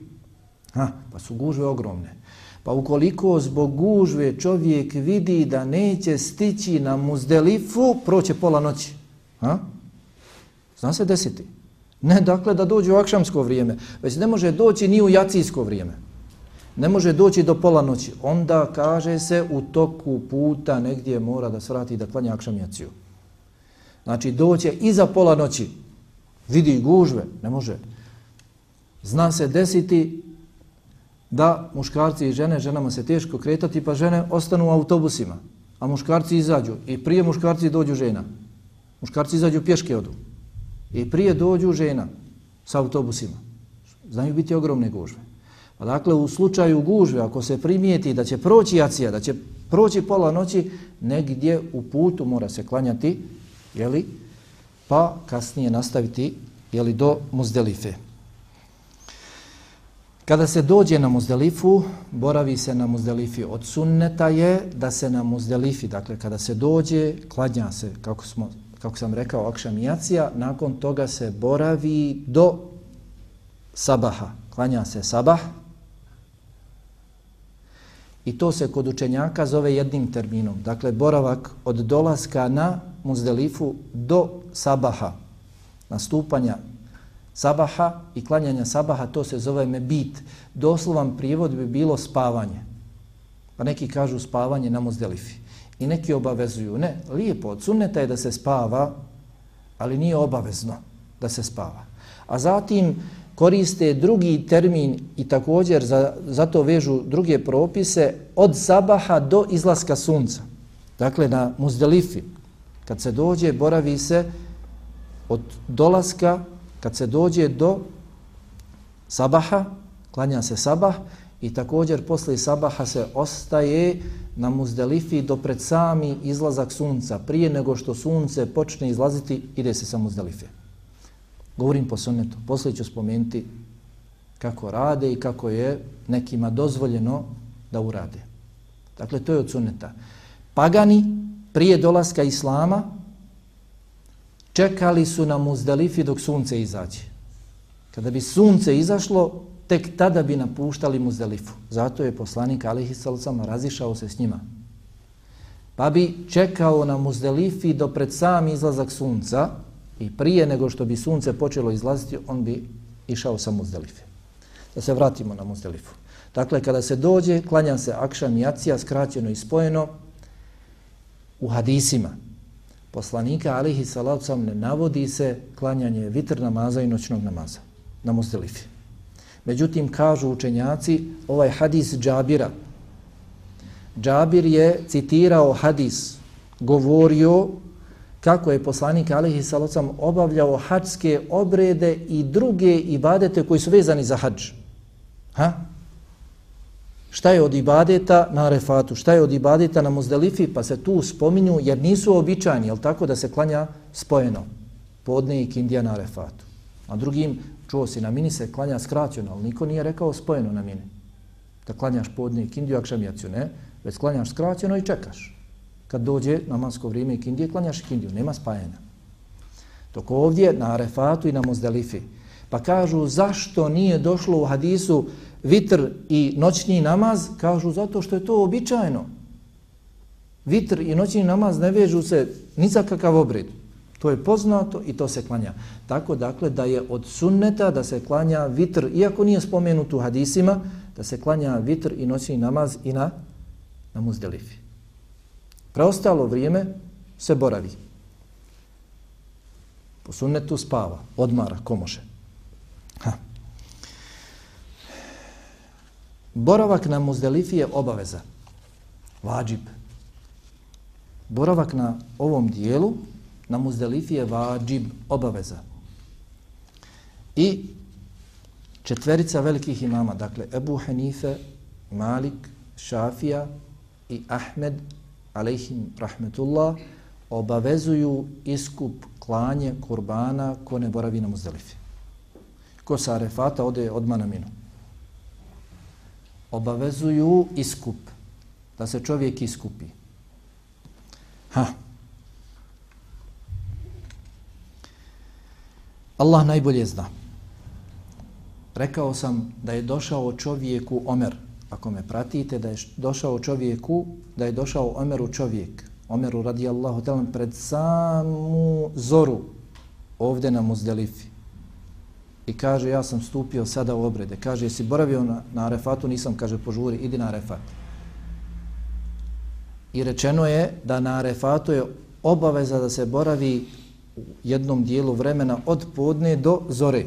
Ha, pa su gužve ogromne. Pa ukoliko zbog gužve čovjek vidi da neće stići na muzdelifu, proće pola noći. Ha? Zna se desiti. Ne dakle da dođe u akšamsko vrijeme, već ne može doći ni u jacijsko vrijeme. Ne može doći do pola noći. Onda kaže se u toku puta negdje mora da svrati da klanja akšam jaciju. Znači doće iza pola noći. Vidi gužve, ne može. Zna se desiti da muškarci i žene, ženama se teško kretati, pa žene ostanu u autobusima, a muškarci izađu. I prije muškarci dođu žena. Muškarci izađu pješke odu. I prije dođu žena sa autobusima. Znaju biti ogromne gužve. Pa dakle, u slučaju gužve, ako se primijeti da će proći jacija, da će proći pola noći, negdje u putu mora se klanjati, jeli, pa kasnije nastaviti jeli, do muzdelife. Kada se dođe na muzdelifu, boravi se na muzdelifi od sunneta je da se na muzdelifi, dakle kada se dođe, kladnja se, kako, smo, kako sam rekao, akšamijacija, nakon toga se boravi do sabaha. Klanja se sabah i to se kod učenjaka zove jednim terminom. Dakle, boravak od dolaska na muzdelifu do sabaha, nastupanja sabaha i klanjanja sabaha, to se zove mebit. Doslovan prijevod bi bilo spavanje. Pa neki kažu spavanje na muzdelifi. I neki obavezuju. Ne, lijepo, od sunneta je da se spava, ali nije obavezno da se spava. A zatim koriste drugi termin i također za, zato vežu druge propise od sabaha do izlaska sunca. Dakle, na muzdelifi, kad se dođe, boravi se od dolaska kad se dođe do sabaha, klanja se sabah i također posle sabaha se ostaje na muzdelifi do pred sami izlazak sunca. Prije nego što sunce počne izlaziti, ide se sa muzdelife. Govorim po sunnetu. Posle ću spomenuti kako rade i kako je nekima dozvoljeno da urade. Dakle, to je od sunneta. Pagani prije dolaska Islama čekali su na Muzdalifi dok sunce izađe. Kada bi sunce izašlo, tek tada bi napuštali Muzdalifu. Zato je poslanik Alihi Salcama razišao se s njima. Pa bi čekao na Muzdalifi do pred sam izlazak sunca i prije nego što bi sunce počelo izlaziti, on bi išao sa Muzdalife. Da se vratimo na Muzdalifu. Dakle, kada se dođe, klanja se akšan i acija, skraćeno i spojeno, u hadisima poslanika alihi salatu ne navodi se klanjanje vitr namaza i noćnog namaza na Muzdelifi. Međutim, kažu učenjaci, ovaj hadis Džabira, Džabir je citirao hadis, govorio kako je poslanik alihi salacom obavljao hađske obrede i druge ibadete koji su vezani za hađ. Ha? Šta je od ibadeta na refatu? Šta je od ibadeta na muzdalifi? Pa se tu spominju jer nisu običajni, jel tako da se klanja spojeno? Podne i kindija na refatu. A drugim, čuo si, na mini se klanja skraćeno, ali niko nije rekao spojeno na mini. Da klanjaš podne i kindiju, akšamijaciju, ne? Već klanjaš skraćeno i čekaš. Kad dođe namansko vrijeme i kindije, klanjaš kindiju, nema spajanja. Dok ovdje na Arefatu i na Muzdalifi. Pa kažu zašto nije došlo u hadisu vitr i noćni namaz? Kažu zato što je to običajno. Vitr i noćni namaz ne vežu se ni za kakav obred. To je poznato i to se klanja. Tako dakle da je od sunneta da se klanja vitr, iako nije spomenut u hadisima, da se klanja vitr i noćni namaz i na na Muzdelifi. Preostalo vrijeme se boravi. Po sunnetu spava, odmara, ko može. Boravak na Muzdelifi je obaveza. Vađib. Boravak na ovom dijelu na Muzdelifi je vađib, obaveza. I četverica velikih imama, dakle Ebu Hanife, Malik, Šafija, i Ahmed, alejhim rahmetullah, obavezuju iskup klanje kurbana ko ne boravi na muzdelifi. Ko sa arefata ode odmah na minu. Obavezuju iskup, da se čovjek iskupi. Ha. Allah najbolje zna. Rekao sam da je došao čovjeku Omer, ako me pratite, da je došao čovjeku, da je došao Omeru čovjek, Omeru radijallahu talan, pred samu zoru ovdje na Muzdelifi. I kaže, ja sam stupio sada u obrede. Kaže, jesi boravio na, na Arefatu? Nisam, kaže, požuri, idi na Arefat. I rečeno je da na Arefatu je obaveza da se boravi u jednom dijelu vremena od podne do zore.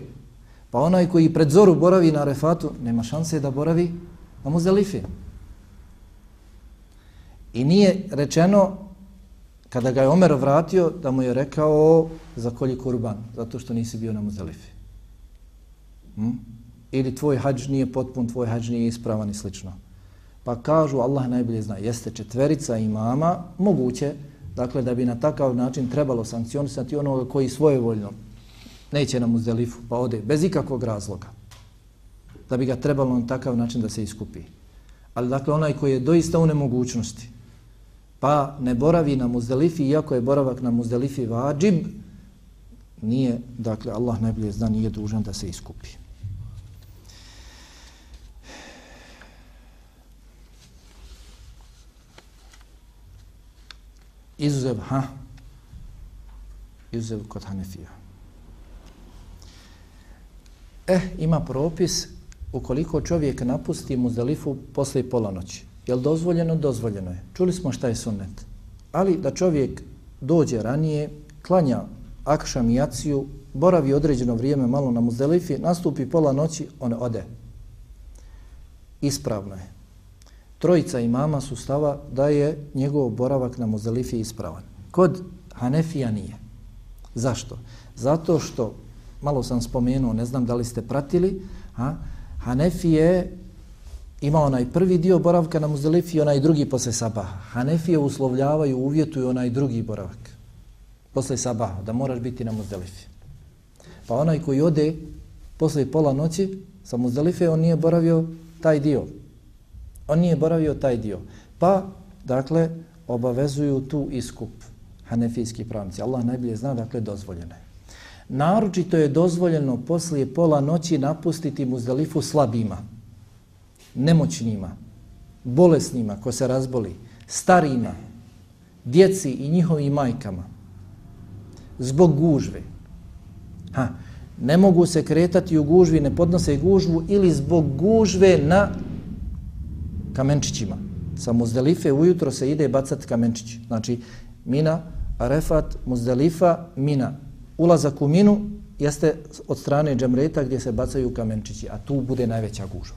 Pa onaj koji pred zoru boravi na Arefatu, nema šanse da boravi na Muzdalifi. I nije rečeno, kada ga je Omer vratio, da mu je rekao za kolji kurban, zato što nisi bio na Muzdalifi. Hm? Ili tvoj hađ nije potpun, tvoj hađ nije ispravan i slično. Pa kažu, Allah najbolje zna, jeste četverica imama, moguće, dakle, da bi na takav način trebalo sankcionisati onoga koji svojevoljno neće na uzdelifu, pa ode, bez ikakvog razloga da bi ga trebalo na takav način da se iskupi. Ali dakle, onaj koji je doista u nemogućnosti, pa ne boravi na muzdelifi, iako je boravak na muzdelifi vađib, nije, dakle, Allah najbolje zna, nije dužan da se iskupi. Izuzev, ha? Izuzev kod Hanefija. Eh, ima propis ukoliko čovjek napusti muzdalifu posle pola noći. Je li dozvoljeno? Dozvoljeno je. Čuli smo šta je sunnet. Ali da čovjek dođe ranije, klanja akšam i jaciju, boravi određeno vrijeme malo na muzdalifi, nastupi pola noći, on ode. Ispravno je. Trojica imama su stava da je njegov boravak na Muzelifi ispravan. Kod Hanefija nije. Zašto? Zato što, malo sam spomenuo, ne znam da li ste pratili, a, Hanefije ima onaj prvi dio boravka na Muzelifi i onaj drugi posle sabaha. Hanefije uslovljavaju, uvjetuju onaj drugi boravak posle sabaha, da moraš biti na muzelifi. Pa onaj koji ode posle pola noći sa muzelife, on nije boravio taj dio. On nije boravio taj dio. Pa, dakle, obavezuju tu iskup. hanefijski pravnici. Allah najbolje zna, dakle, dozvoljeno je. Naročito je dozvoljeno poslije pola noći napustiti muzdalifu slabima, nemoćnima, bolesnima ko se razboli, starima, djeci i njihovim majkama, zbog gužve. Ha, ne mogu se kretati u gužvi, ne podnose gužvu ili zbog gužve na kamenčićima. Sa Muzdelife ujutro se ide bacati kamenčići. Znači, mina, arefat, muzdalifa, mina. Ulazak u minu jeste od strane džemreta gdje se bacaju kamenčići, a tu bude najveća gužva.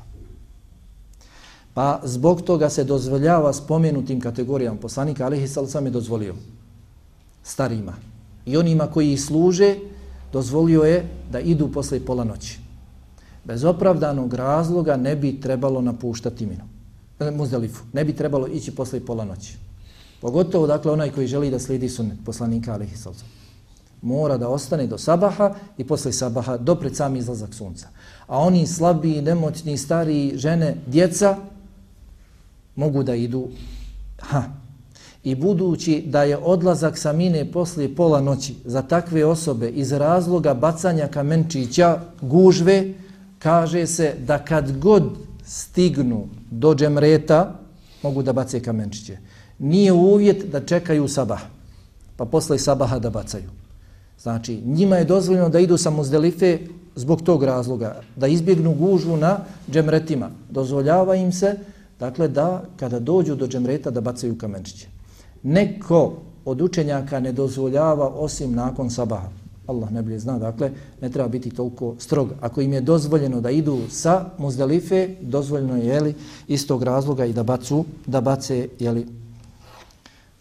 Pa zbog toga se dozvoljava spomenutim kategorijama. Poslanika Alihi Salsam je dozvolio starima i onima koji ih služe, dozvolio je da idu posle pola noći. Bez opravdanog razloga ne bi trebalo napuštati minu. E, muzdalifu. Ne bi trebalo ići posle pola noći. Pogotovo, dakle, onaj koji želi da slijedi sunnet poslanika Alihi sallam. Mora da ostane do sabaha i posle sabaha do pred sami izlazak sunca. A oni slabiji, nemoćni, stariji, žene, djeca, mogu da idu ha. I budući da je odlazak sa mine poslije pola noći za takve osobe iz razloga bacanja kamenčića gužve, kaže se da kad god stignu do džemreta, mogu da bace kamenčiće. Nije uvjet da čekaju sabah, pa posle sabaha da bacaju. Znači, njima je dozvoljeno da idu sa muzdelife zbog tog razloga, da izbjegnu gužvu na džemretima. Dozvoljava im se Dakle, da kada dođu do džemreta da bacaju kamenčiće. Neko od učenjaka ne dozvoljava osim nakon sabaha. Allah najbolje zna, dakle, ne treba biti toliko strog. Ako im je dozvoljeno da idu sa muzdalife, dozvoljeno je, jeli, iz tog razloga i da bacu, da bace, jeli,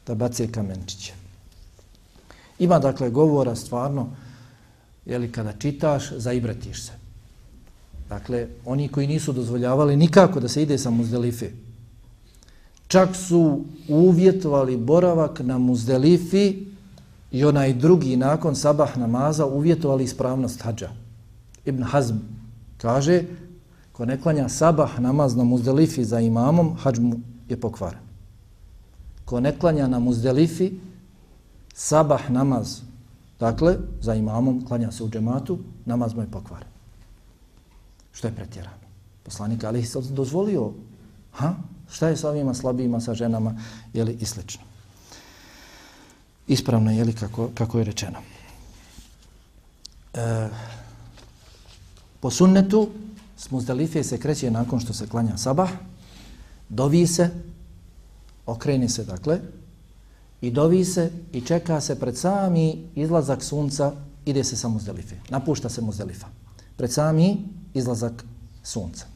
da bace kamenčiće. Ima, dakle, govora stvarno, jeli, kada čitaš, zaibratiš se. Dakle, oni koji nisu dozvoljavali nikako da se ide sa muzdelife, čak su uvjetovali boravak na muzdelifi i onaj drugi nakon sabah namaza uvjetovali ispravnost hađa. Ibn Hazm kaže, ko ne klanja sabah namaz na muzdelifi za imamom, hađ mu je pokvaren. Ko ne klanja na muzdelifi, sabah namaz, dakle, za imamom, klanja se u džematu, namaz mu je pokvaren što je pretjerano. Poslanik Ali se dozvolio, ha? šta je sa ovima slabijima, sa ženama, jeli, i slično. Ispravno je, li, kako, kako je rečeno. E, po sunnetu, s muzdalife se kreće nakon što se klanja sabah, dovi se, okreni se, dakle, i dovi se i čeka se pred sami izlazak sunca, ide se sa muzdalife, napušta se muzdalifa. Pred sami izlazak sunca.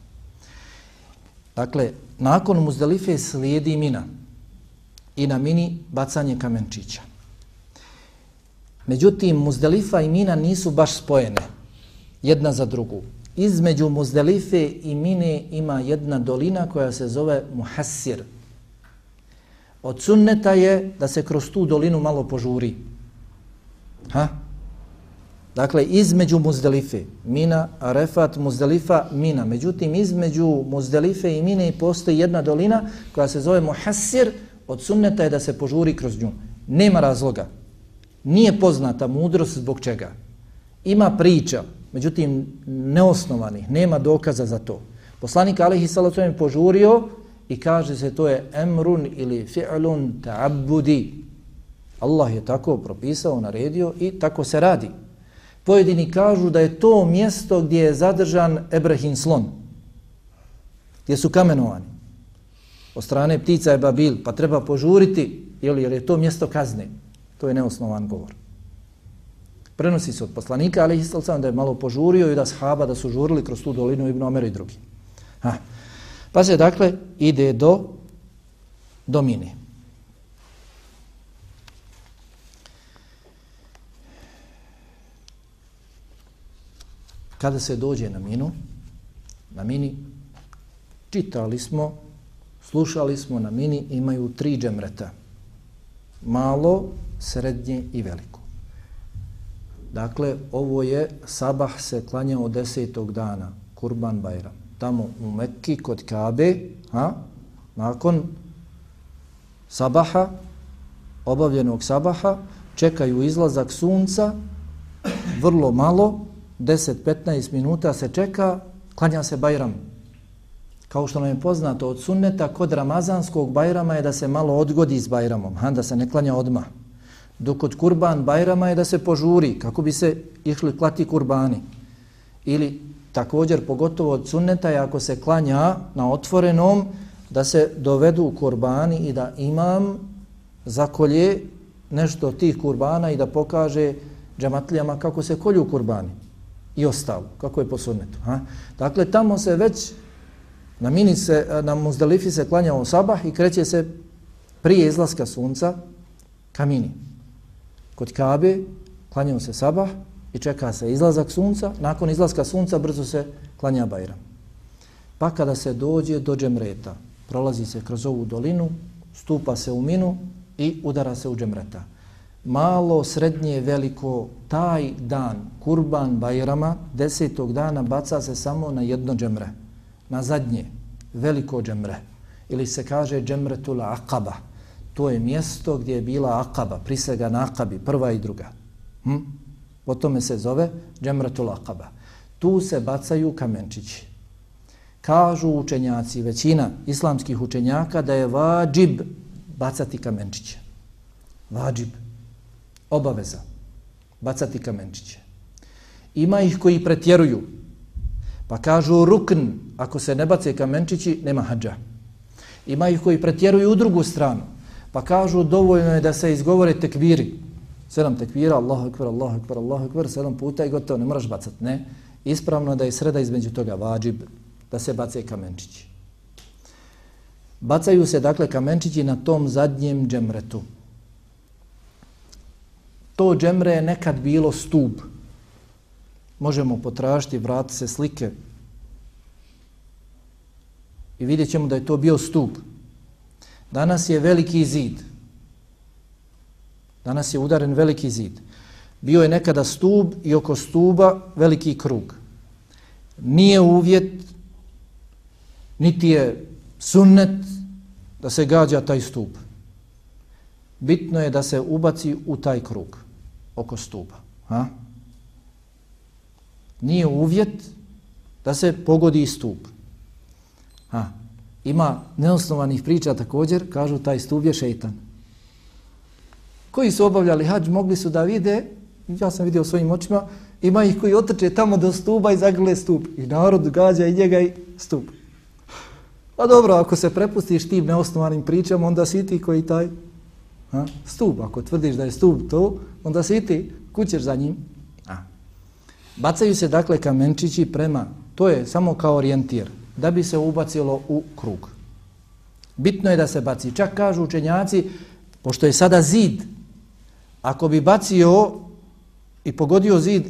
Dakle, nakon Muzdalife slijedi mina i na mini bacanje kamenčića. Međutim, Muzdelifa i mina nisu baš spojene jedna za drugu. Između Muzdelife i mine ima jedna dolina koja se zove Muhassir. Od sunneta je da se kroz tu dolinu malo požuri. Ha? Dakle, između Muzdelife, Mina, Arefat, Muzdelifa, Mina. Međutim, između Muzdelife i Mine postoji jedna dolina koja se zove Muhassir, od sunneta je da se požuri kroz nju. Nema razloga. Nije poznata mudrost zbog čega. Ima priča, međutim, neosnovanih, nema dokaza za to. Poslanik Alihi Salatu je požurio i kaže se to je emrun ili fi'lun ta'abudi. Allah je tako propisao, naredio i tako se radi. Pojedini kažu da je to mjesto gdje je zadržan Ebrahim slon, gdje su kamenovani. O strane ptica je Babil, pa treba požuriti, jer je to mjesto kazne. To je neosnovan govor. Prenosi se od poslanika, ali istal sam da je malo požurio i da shaba da su žurili kroz tu dolinu Ibn Omer i drugi. Ha. Pa se dakle ide do, do mine. Kada se dođe na minu, na mini, čitali smo, slušali smo na mini, imaju tri džemreta. Malo, srednje i veliko. Dakle, ovo je sabah se klanjao desetog dana, Kurban Bajram. Tamo u Mekki kod Kabe, ha, nakon sabaha, obavljenog sabaha, čekaju izlazak sunca, vrlo malo, 10-15 minuta se čeka, klanja se Bajram. Kao što nam je poznato od sunneta, kod Ramazanskog Bajrama je da se malo odgodi s Bajramom, ha, da se ne klanja odmah. Dok kod Kurban Bajrama je da se požuri, kako bi se išli klati kurbani. Ili također, pogotovo od sunneta, je ako se klanja na otvorenom, da se dovedu kurbani i da imam zakolje nešto od tih kurbana i da pokaže džematlijama kako se kolju kurbani i ostalo, kako je po sunnetu. Ha? Dakle, tamo se već na mini se, na muzdalifi se klanja u sabah i kreće se prije izlaska sunca ka mini. Kod Kabe klanjaju se sabah i čeka se izlazak sunca, nakon izlaska sunca brzo se klanja Bajram. Pa kada se dođe do džemreta, prolazi se kroz ovu dolinu, stupa se u minu i udara se u džemreta. Malo, srednje, veliko, taj dan, kurban Bajrama, desetog dana, baca se samo na jedno džemre, na zadnje, veliko džemre. Ili se kaže džemretul akaba. To je mjesto gdje je bila akaba, prisega na akabi, prva i druga. Hm? Po tome se zove džemratul akaba. Tu se bacaju kamenčići. Kažu učenjaci, većina islamskih učenjaka, da je vađib bacati kamenčiće. Vađib. Obaveza. Bacati kamenčiće. Ima ih koji pretjeruju. Pa kažu rukn, ako se ne bace kamenčići, nema hađa. Ima ih koji pretjeruju u drugu stranu. Pa kažu dovoljno je da se izgovore tekbiri. Sedam tekbira, Allahu ekber, Allahu ekber, Allahu ekber, sedam puta i gotovo, ne moraš bacat. Ne. Ispravno da je sreda između toga vađib, da se bace kamenčići. Bacaju se dakle kamenčići na tom zadnjem džemretu. To džemre je nekad bilo stup. Možemo potražiti, vrati se slike i vidjet ćemo da je to bio stup. Danas je veliki zid. Danas je udaren veliki zid. Bio je nekada stub i oko stuba veliki krug. Nije uvjet niti je sunnet da se gađa taj stup. Bitno je da se ubaci u taj krug oko stuba. Ha? Nije uvjet da se pogodi stup. Ha? Ima neosnovanih priča također, kažu taj stup je šeitan. Koji su obavljali hađ, mogli su da vide, ja sam vidio svojim očima, ima ih koji otrče tamo do stuba i zagrle stup. I narod gađa i njega i stup. Pa dobro, ako se prepustiš tim neosnovanim pričama, onda si ti koji taj ha, stup. Ako tvrdiš da je stup to, onda si ti kućeš za njim. A. Bacaju se dakle kamenčići prema, to je samo kao orijentir, da bi se ubacilo u krug. Bitno je da se baci. Čak kažu učenjaci, pošto je sada zid, ako bi bacio i pogodio zid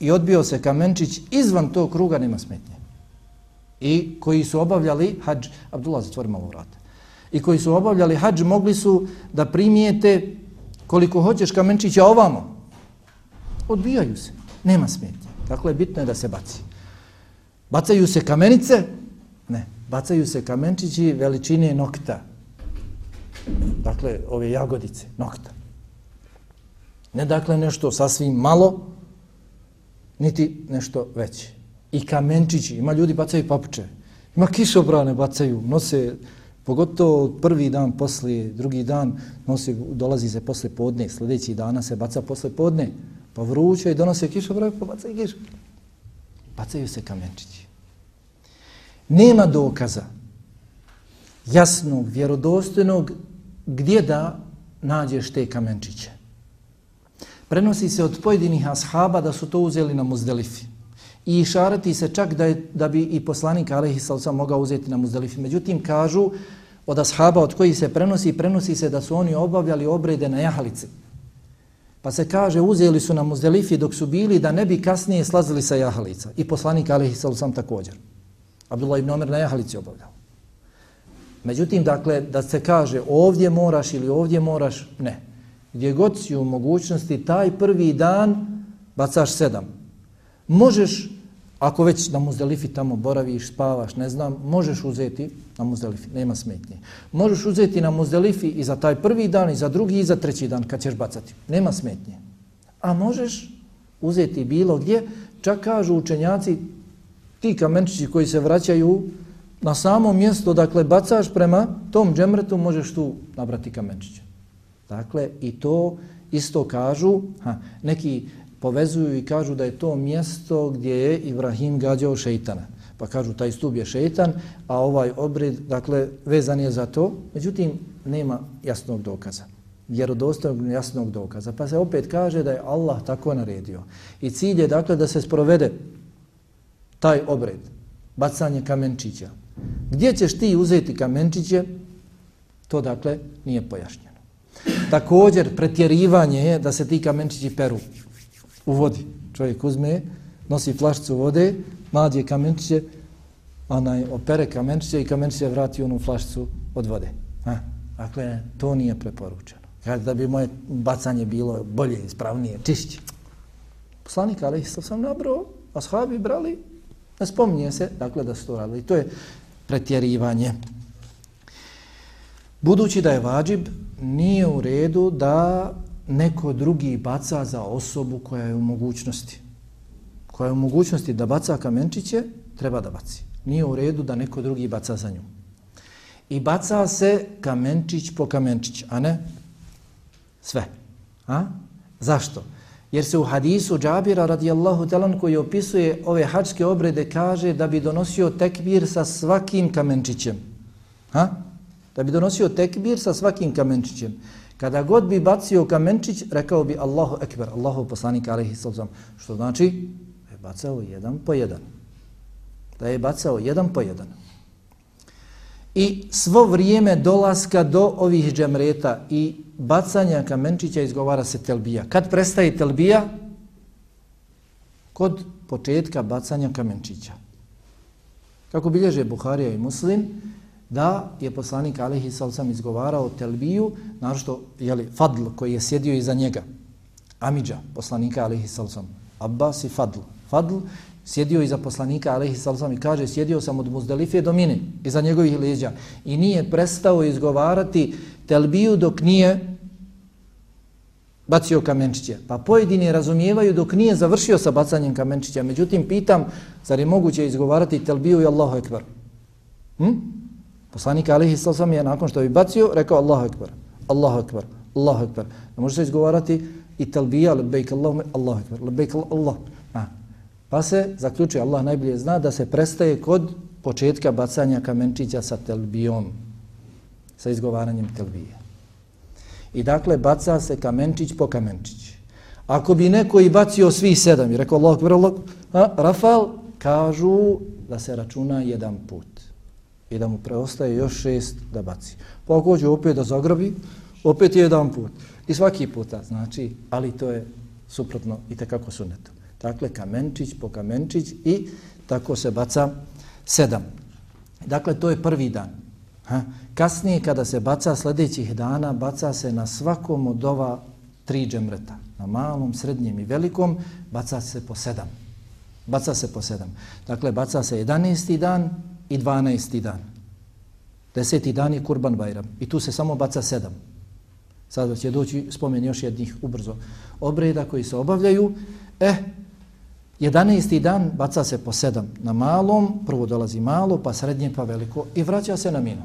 i odbio se kamenčić izvan tog kruga, nema smetnje i koji su obavljali hađ, Abdullah zatvori malo vrata, i koji su obavljali hađ mogli su da primijete koliko hoćeš kamenčića ovamo. Odbijaju se, nema smetnje. Dakle, bitno je da se baci. Bacaju se kamenice? Ne, bacaju se kamenčići veličine nokta. Dakle, ove jagodice, nokta. Ne dakle nešto sasvim malo, niti nešto veće i kamenčići. Ima ljudi bacaju papuče. Ima kišobrane bacaju, nose, pogotovo prvi dan poslije, drugi dan, nosi, dolazi se posle podne, sljedeći dana se baca posle podne, pa vruće i donose kišobrane, pa bacaju kišu. Bacaju se kamenčići. Nema dokaza jasnog, vjerodostojnog gdje da nađeš te kamenčiće. Prenosi se od pojedinih ashaba da su to uzeli na muzdelifi i šarati se čak da, je, da bi i poslanik Alehi Salsa mogao uzeti na Muzdelifi. Međutim, kažu od ashaba od koji se prenosi, prenosi se da su oni obavljali obrede na jahalici. Pa se kaže, uzeli su nam Muzdelifi dok su bili da ne bi kasnije slazili sa jahalica. I poslanik alihi sam također. Abdullah ibn Omer na jahalici obavljao. Međutim, dakle, da se kaže ovdje moraš ili ovdje moraš, ne. Gdje god si u mogućnosti, taj prvi dan bacaš sedam. Možeš Ako već na Muzdelifi tamo boraviš, spavaš, ne znam, možeš uzeti na Muzdelifi, nema smetnje. Možeš uzeti na Muzdelifi i za taj prvi dan, i za drugi, i za treći dan kad ćeš bacati. Nema smetnje. A možeš uzeti bilo gdje, čak kažu učenjaci, ti kamenčići koji se vraćaju na samo mjesto, dakle, bacaš prema tom džemretu, možeš tu nabrati kamenčiće. Dakle, i to isto kažu, ha, neki povezuju i kažu da je to mjesto gdje je Ibrahim gađao šeitana. Pa kažu taj stup je šeitan, a ovaj obred, dakle, vezan je za to. Međutim, nema jasnog dokaza. Vjerodostojnog jasnog dokaza. Pa se opet kaže da je Allah tako naredio. I cilj je, dakle, da se sprovede taj obred, bacanje kamenčića. Gdje ćeš ti uzeti kamenčiće? To, dakle, nije pojašnjeno. Također, pretjerivanje je da se ti kamenčići peru u vodi. Čovjek uzme, nosi flašcu vode, mladje kamenčiće, onaj opere kamenčiće i kamenčiće vrati onu flašcu od vode. Ha? Dakle, to nije preporučeno. Kada da bi moje bacanje bilo bolje, ispravnije, čišće. Poslanik, ali isto sam nabrao, a shabi brali, ne spominje se, dakle, da su to radili. To je pretjerivanje. Budući da je vađib, nije u redu da neko drugi baca za osobu koja je u mogućnosti. Koja je u mogućnosti da baca kamenčiće, treba da baci. Nije u redu da neko drugi baca za nju. I baca se kamenčić po kamenčić, a ne sve. A? Zašto? Jer se u hadisu Džabira radijallahu talan koji opisuje ove hačke obrede kaže da bi donosio tekbir sa svakim kamenčićem. Ha? Da bi donosio tekbir sa svakim kamenčićem. Kada god bi bacio kamenčić, rekao bi Allahu ekber, Allahu poslanik alaihi sallam. Što znači? Da je bacao jedan po jedan. Da je bacao jedan po jedan. I svo vrijeme dolaska do ovih džemreta i bacanja kamenčića izgovara se telbija. Kad prestaje telbija? Kod početka bacanja kamenčića. Kako bilježe Buharija i Muslim, da je poslanik Alihi Salsam izgovarao telbiju, našto je Fadl koji je sjedio iza njega, Amidža, poslanika Alihi Salsam, Abbas i Fadl. Fadl sjedio iza poslanika Alihi Salsam i kaže, sjedio sam od Muzdalife do mine, iza njegovih leđa, i nije prestao izgovarati telbiju dok nije bacio kamenčiće. Pa pojedini razumijevaju dok nije završio sa bacanjem kamenčića. Međutim, pitam, zar je moguće izgovarati telbiju i Allahu Ekber? Hm? Poslanik alihi sallam je nakon što bi bacio rekao Allahu akbar, Allahu akbar, Allahu akbar. Ne može se izgovarati i talbija, lebejk Allahum, Allahu akbar, lebejk Allah. A. Pa se zaključuje, Allah najbolje zna da se prestaje kod početka bacanja kamenčića sa telbijom, sa izgovaranjem telbije. I dakle, baca se kamenčić po kamenčić. Ako bi neko i bacio svi sedam i rekao Allahu akbar, Allahu, a, Rafal, kažu da se računa jedan put i da mu preostaje još šest da baci. Pa opet da zagrabi, opet je jedan put. I svaki puta, znači, ali to je suprotno i tekako sunetu. Dakle, kamenčić po kamenčić i tako se baca sedam. Dakle, to je prvi dan. Ha? Kasnije, kada se baca sljedećih dana, baca se na svakom od ova tri džemreta. Na malom, srednjem i velikom, baca se po sedam. Baca se po sedam. Dakle, baca se 11. dan, i 12. dan. Deseti dan je Kurban Bajram i tu se samo baca sedam. Sad će doći spomen još jednih ubrzo obreda koji se obavljaju. Eh, e, 11. dan baca se po sedam na malom, prvo dolazi malo, pa srednje, pa veliko i vraća se na minu.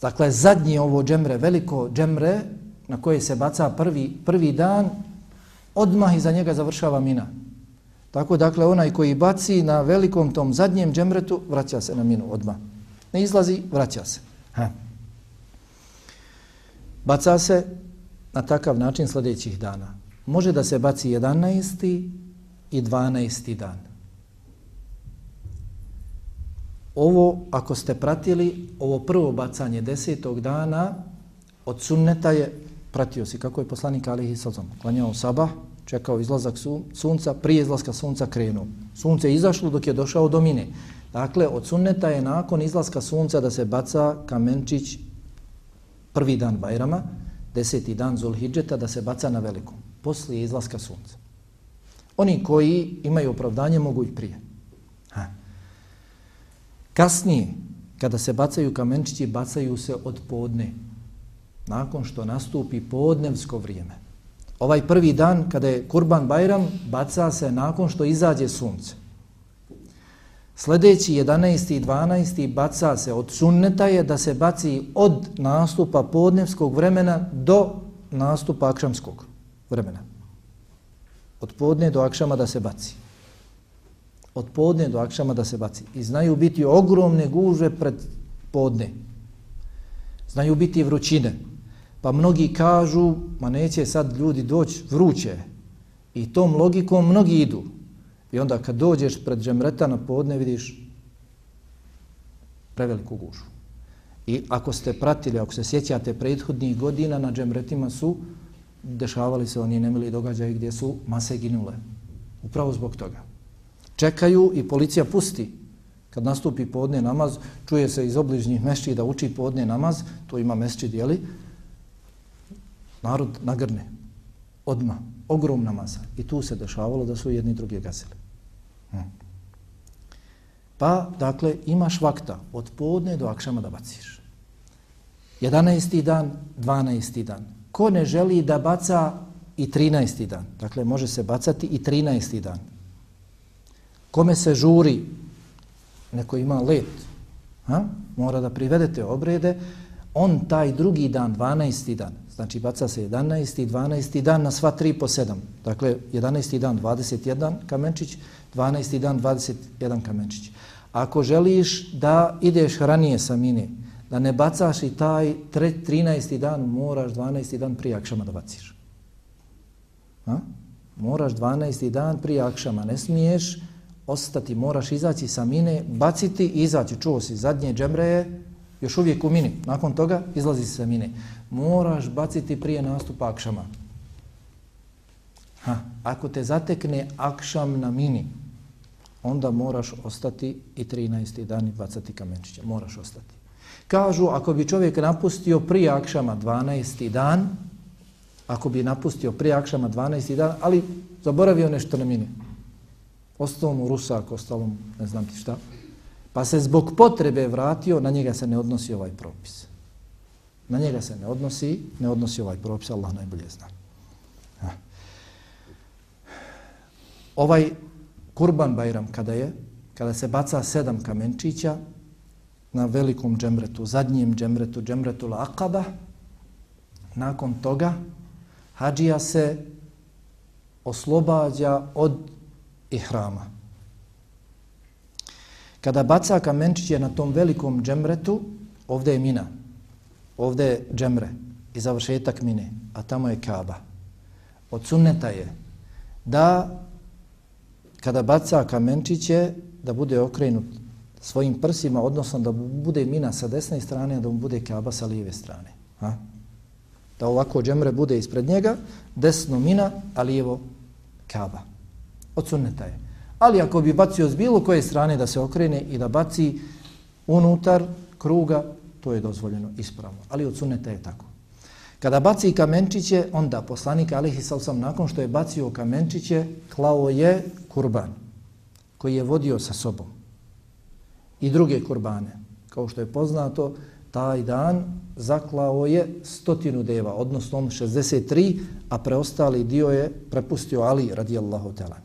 Dakle, zadnji ovo džemre, veliko džemre na koje se baca prvi, prvi dan, odmah iza njega završava mina. Tako dakle onaj koji baci na velikom tom zadnjem džemretu vraća se na minu odma. Ne izlazi, vraća se. Ha. Baca se na takav način sljedećih dana. Može da se baci 11. i 12. dan. Ovo, ako ste pratili, ovo prvo bacanje desetog dana od sunneta je, pratio si kako je poslanik Alihi Sazom, klanjao sabah, čekao izlazak sunca, prije izlaska sunca krenuo. Sunce je izašlo dok je došao do mine. Dakle, od sunneta je nakon izlaska sunca da se baca kamenčić prvi dan Bajrama, deseti dan Zulhidžeta, da se baca na velikom, poslije izlaska sunca. Oni koji imaju opravdanje mogu i prije. Ha. Kasnije, kada se bacaju kamenčići, bacaju se od podne. Nakon što nastupi podnevsko vrijeme. Ovaj prvi dan, kada je Kurban Bajram, baca se nakon što izađe sunce. Sljedeći 11. i 12. baca se od sunneta je da se baci od nastupa podnevskog vremena do nastupa akšamskog vremena. Od podne do akšama da se baci. Od podne do akšama da se baci. I znaju biti ogromne gužve pred podne. Znaju biti vrućine. Pa mnogi kažu, ma neće sad ljudi doći vruće. I tom logikom mnogi idu. I onda kad dođeš pred džemreta na podne vidiš preveliku gužu. I ako ste pratili, ako se sjećate prethodnih godina na džemretima su dešavali se oni nemili događaji gdje su mase ginule. Upravo zbog toga. Čekaju i policija pusti. Kad nastupi podne namaz, čuje se iz obližnjih mešći da uči podne namaz, to ima mešći dijeli, narod nagrne. Odma. Ogromna masa. I tu se dešavalo da su jedni drugi gazili. Hmm. Pa, dakle, imaš vakta od podne do akšama da baciš. 11. dan, 12. dan. Ko ne želi da baca i 13. dan? Dakle, može se bacati i 13. dan. Kome se žuri, neko ima let, ha? mora da privedete obrede, on taj drugi dan, 12. dan, znači baca se 11. i 12. dan na sva tri po sedam. Dakle, 11. dan 21 kamenčić, 12. dan 21 kamenčić. Ako želiš da ideš ranije sa mine, da ne bacaš i taj 13. dan, moraš 12. dan prije akšama da baciš. Ha? Moraš 12. dan prije akšama, ne smiješ ostati, moraš izaći sa mine, baciti i izaći. Čuo si, zadnje džemreje, još uvijek u mini. Nakon toga izlazi se sa mine. Moraš baciti prije nastupa akšama. Ha, ako te zatekne akšam na mini, onda moraš ostati i 13. dan i bacati kamenčića. Moraš ostati. Kažu, ako bi čovjek napustio prije akšama 12. dan, ako bi napustio prije akšama 12. dan, ali zaboravio nešto na mini. Ostalo mu rusak, ostalo mu ne znam ti šta. Pa se zbog potrebe vratio, na njega se ne odnosi ovaj propis. Na njega se ne odnosi, ne odnosi ovaj propis, Allah najbolje zna. Ovaj Kurban Bajram kada je, kada se baca sedam kamenčića na velikom džemretu, zadnjem džemretu, džemretu Aqaba, nakon toga hađija se oslobađa od ihrama. Kada baca kamenčiće na tom velikom džemretu, ovdje je mina, ovdje je džemre i završetak mine, a tamo je kaba. Od sunneta je da kada baca kamenčiće, da bude okrenut svojim prsima, odnosno da bude mina sa desne strane, a da mu bude kaba sa lijeve strane. Ha? Da ovako džemre bude ispred njega, desno mina, a lijevo kaba. Od sunneta je. Ali ako bi bacio s bilo koje strane da se okrene i da baci unutar kruga, to je dozvoljeno ispravno. Ali od sunneta je tako. Kada baci kamenčiće, onda poslanik Alihi sam nakon što je bacio kamenčiće, klao je kurban koji je vodio sa sobom i druge kurbane. Kao što je poznato, taj dan zaklao je stotinu deva, odnosno 63, a preostali dio je prepustio Ali radijallahu ta'ala.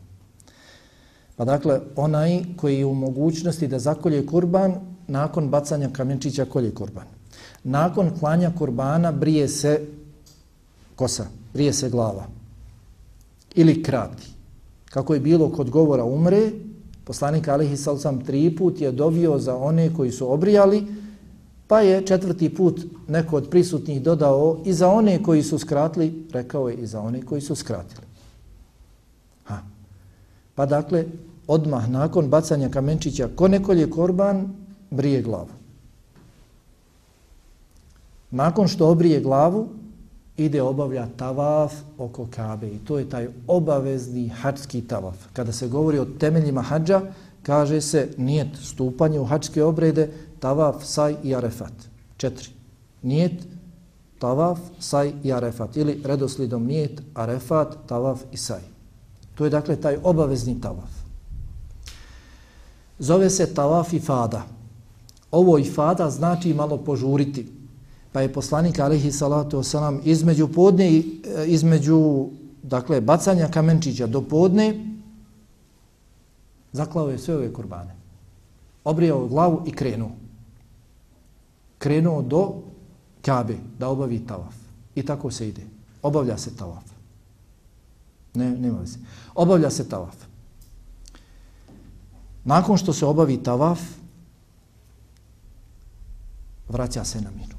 Pa dakle, onaj koji je u mogućnosti da zakolje kurban, nakon bacanja kamenčića kolje kurban. Nakon klanja kurbana brije se kosa, brije se glava. Ili krati. Kako je bilo kod govora umre, poslanik Alihi Salsam tri put je dovio za one koji su obrijali, pa je četvrti put neko od prisutnih dodao i za one koji su skratili, rekao je i za one koji su skratili. Ha. Pa dakle, odmah nakon bacanja kamenčića, ko nekolje korban, brije glavu. Nakon što obrije glavu, ide obavlja tavaf oko Kabe i to je taj obavezni hačski tavaf. Kada se govori o temeljima hađa, kaže se nijet stupanje u hačke obrede, tavaf, saj i arefat. Četiri. Nijet, tavaf, saj i arefat. Ili redoslidom nijet, arefat, tavaf i saj. To je dakle taj obavezni tavaf. Zove se tavaf i fada. Ovo ifada fada znači malo požuriti. Pa je poslanik alihi salatu wasalam između podne i e, između dakle bacanja kamenčića do podne zaklao je sve ove kurbane. Obrijao glavu i krenuo. Krenuo do Kabe da obavi tavaf. I tako se ide. Obavlja se tavaf. Ne, nema se. Obavlja se tavaf. Nakon što se obavi tavaf, vraća se na minu.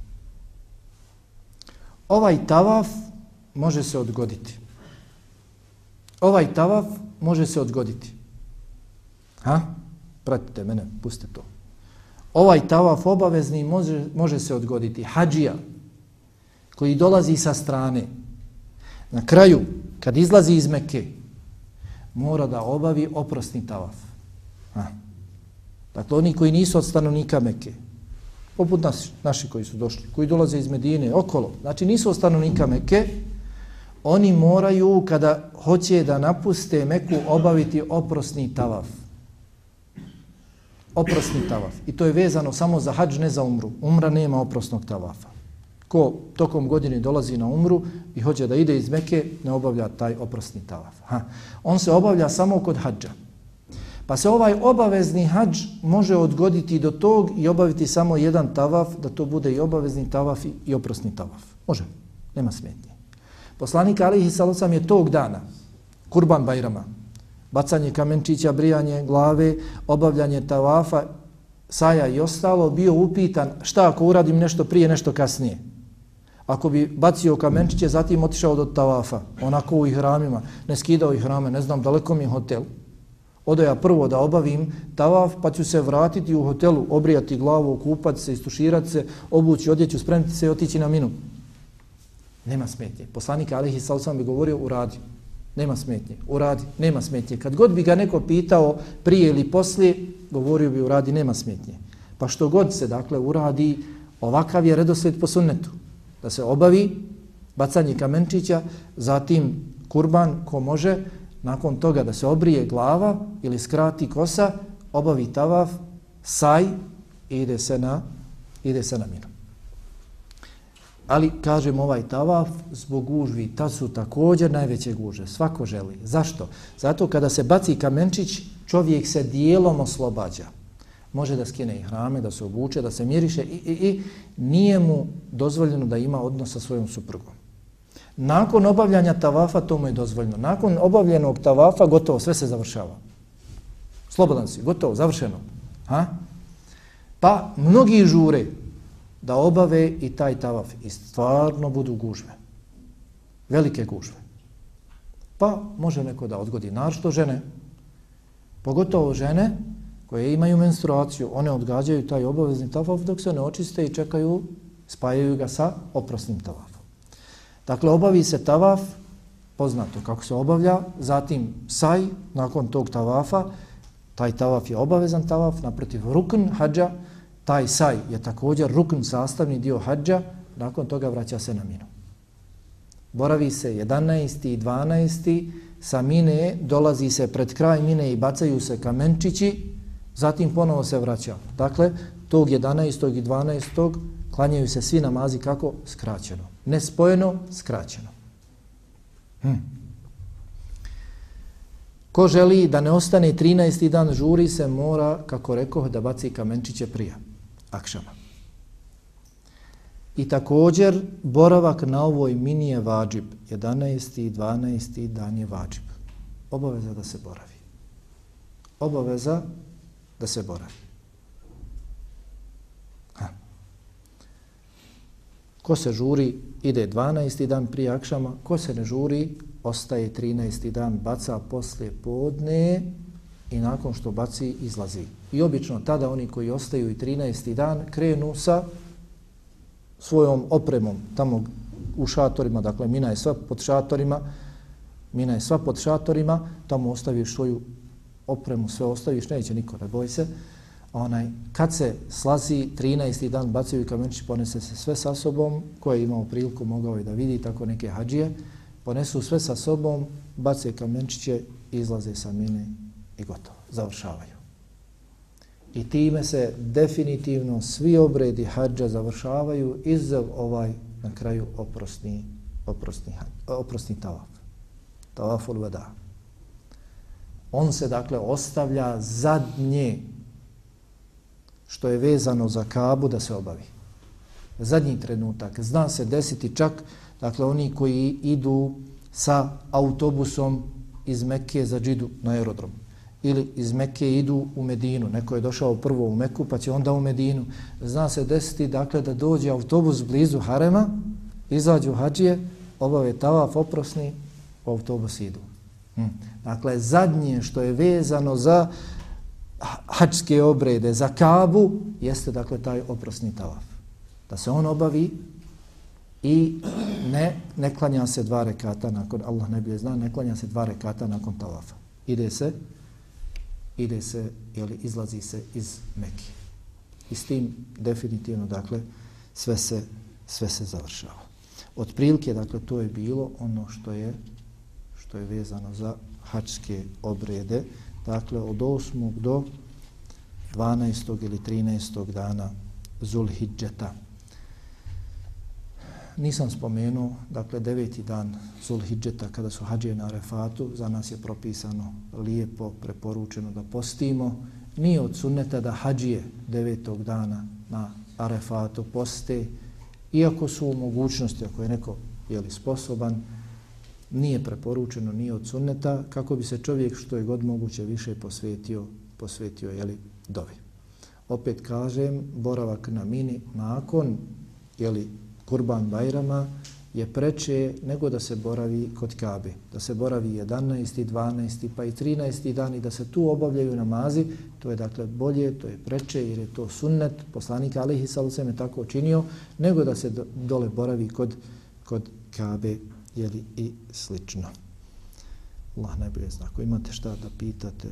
Ovaj tavaf može se odgoditi. Ovaj tavaf može se odgoditi. Ha? Pratite mene, pustite to. Ovaj tavaf obavezni može, može se odgoditi. Hadžija, koji dolazi sa strane, na kraju, kad izlazi iz Mekke, mora da obavi oprosni tavaf. Ha? Dakle, oni koji nisu od stanovnika Mekke, poput nas, naši koji su došli, koji dolaze iz Medine, okolo, znači nisu stanovnika Mekke, oni moraju, kada hoće da napuste Meku, obaviti oprosni tavaf. Oprosni tavaf. I to je vezano samo za hađ, ne za umru. Umra nema oprosnog tavafa. Ko tokom godine dolazi na umru i hoće da ide iz Meke, ne obavlja taj oprosni tavaf. Ha. On se obavlja samo kod hađa. Pa se ovaj obavezni hađ može odgoditi do tog i obaviti samo jedan tavaf, da to bude i obavezni tavaf i oprosni tavaf. Može, nema smetnje. Poslanik Alihi Salosam je tog dana, kurban Bajrama, bacanje kamenčića, brijanje glave, obavljanje tavafa, saja i ostalo, bio upitan šta ako uradim nešto prije, nešto kasnije. Ako bi bacio kamenčiće, zatim otišao do tavafa, onako u ihramima, ne skidao ihrame, ne znam, daleko mi je hotel, Odo ja prvo da obavim tavaf, pa ću se vratiti u hotelu, obrijati glavu, kupati se, istuširati se, obući odjeću, spremiti se i otići na minu. Nema smetnje. Poslanik Alihi Salsam bi govorio, uradi. Nema smetnje. Uradi. Nema smetnje. Kad god bi ga neko pitao prije ili poslije, govorio bi uradi, nema smetnje. Pa što god se, dakle, uradi, ovakav je redosled po sunnetu. Da se obavi bacanje kamenčića, zatim kurban ko može, nakon toga da se obrije glava ili skrati kosa, obavi tavaf, saj i ide se na, ide se na minu. Ali, kažem, ovaj tavaf zbog gužvi, ta su također najveće guže. Svako želi. Zašto? Zato kada se baci kamenčić, čovjek se dijelom oslobađa. Može da skine i hrame, da se obuče, da se miriše i, i, i nije mu dozvoljeno da ima odnos sa svojom suprugom. Nakon obavljanja tavafa to mu je dozvoljno. Nakon obavljenog tavafa gotovo, sve se završava. Slobodan si, gotovo, završeno. Ha? Pa mnogi žure da obave i taj tavaf i stvarno budu gužve. Velike gužve. Pa može neko da odgodi naročito žene, pogotovo žene koje imaju menstruaciju, one odgađaju taj obavezni tavaf dok se ne očiste i čekaju, spajaju ga sa oprosnim tavafom. Dakle, obavi se tavaf, poznato kako se obavlja, zatim saj, nakon tog tavafa, taj tavaf je obavezan tavaf, naprotiv rukn hađa, taj saj je također rukn sastavni dio hađa, nakon toga vraća se na minu. Boravi se 11. i 12. sa mine, dolazi se pred kraj mine i bacaju se kamenčići, zatim ponovo se vraća. Dakle, tog 11. i 12. klanjaju se svi namazi kako? Skraćeno nespojeno, skraćeno. Hm. Ko želi da ne ostane 13. dan žuri se mora, kako rekao, da baci kamenčiće prija, akšama. I također, boravak na ovoj mini je vađib. 11. i 12. dan je vađib. Obaveza da se boravi. Obaveza da se boravi. Ha. Ko se žuri, ide 12. dan prije akšama, ko se ne žuri, ostaje 13. dan, baca posle podne i nakon što baci, izlazi. I obično tada oni koji ostaju i 13. dan krenu sa svojom opremom tamo u šatorima, dakle mina je sva pod šatorima, mina je sva pod šatorima, tamo ostaviš svoju opremu, sve ostaviš, neće niko, ne boj se, onaj, kad se slazi 13. dan bacaju kamenčić, ponese se sve sa sobom, koje je imao priliku mogao je da vidi tako neke hađije ponesu sve sa sobom, bace kamenčiće, izlaze sa mine i gotovo, završavaju. I time se definitivno svi obredi hađa završavaju izav ovaj na kraju oprosni, oprosni, oprosni tavaf. tavaful vada. On se dakle ostavlja zadnje što je vezano za kabu da se obavi. Zadnji trenutak. Zna se desiti čak, dakle, oni koji idu sa autobusom iz Mekke za džidu na aerodrom. Ili iz Mekke idu u Medinu. Neko je došao prvo u Meku, pa će onda u Medinu. Zna se desiti, dakle, da dođe autobus blizu Harema, izađu hađije, obave tavaf oprosni, u autobus idu. Hm. Dakle, zadnje što je vezano za hačske obrede za kabu jeste dakle taj oprosni tavaf. Da se on obavi i ne, ne klanja se dva rekata nakon, Allah ne bi zna, ne klanja se dva rekata nakon tavafa. Ide se, ide se, ili izlazi se iz Mekije. I s tim definitivno, dakle, sve se, sve se završava. Od prilike, dakle, to je bilo ono što je što je vezano za hačske obrede dakle od 8. do 12. ili 13. dana Zulhidžeta. Nisam spomenuo, dakle, deveti dan Zulhidžeta, kada su hađe na Arefatu, za nas je propisano lijepo, preporučeno da postimo. Nije od sunneta da hađije devetog dana na Arefatu poste, iako su u mogućnosti, ako je neko jeli, sposoban, nije preporučeno, nije od sunneta, kako bi se čovjek što je god moguće više posvetio, posvetio jeli, dovi. Opet kažem, boravak na mini nakon jeli, kurban bajrama je preče nego da se boravi kod Kabe. Da se boravi 11. 12. pa i 13. dan i da se tu obavljaju namazi, to je dakle bolje, to je preče jer je to sunnet, poslanik Alihi Salusem je tako učinio, nego da se dole boravi kod, kod Kabe jeli, i slično. Allah najbolje zna. Ako imate šta da pitate,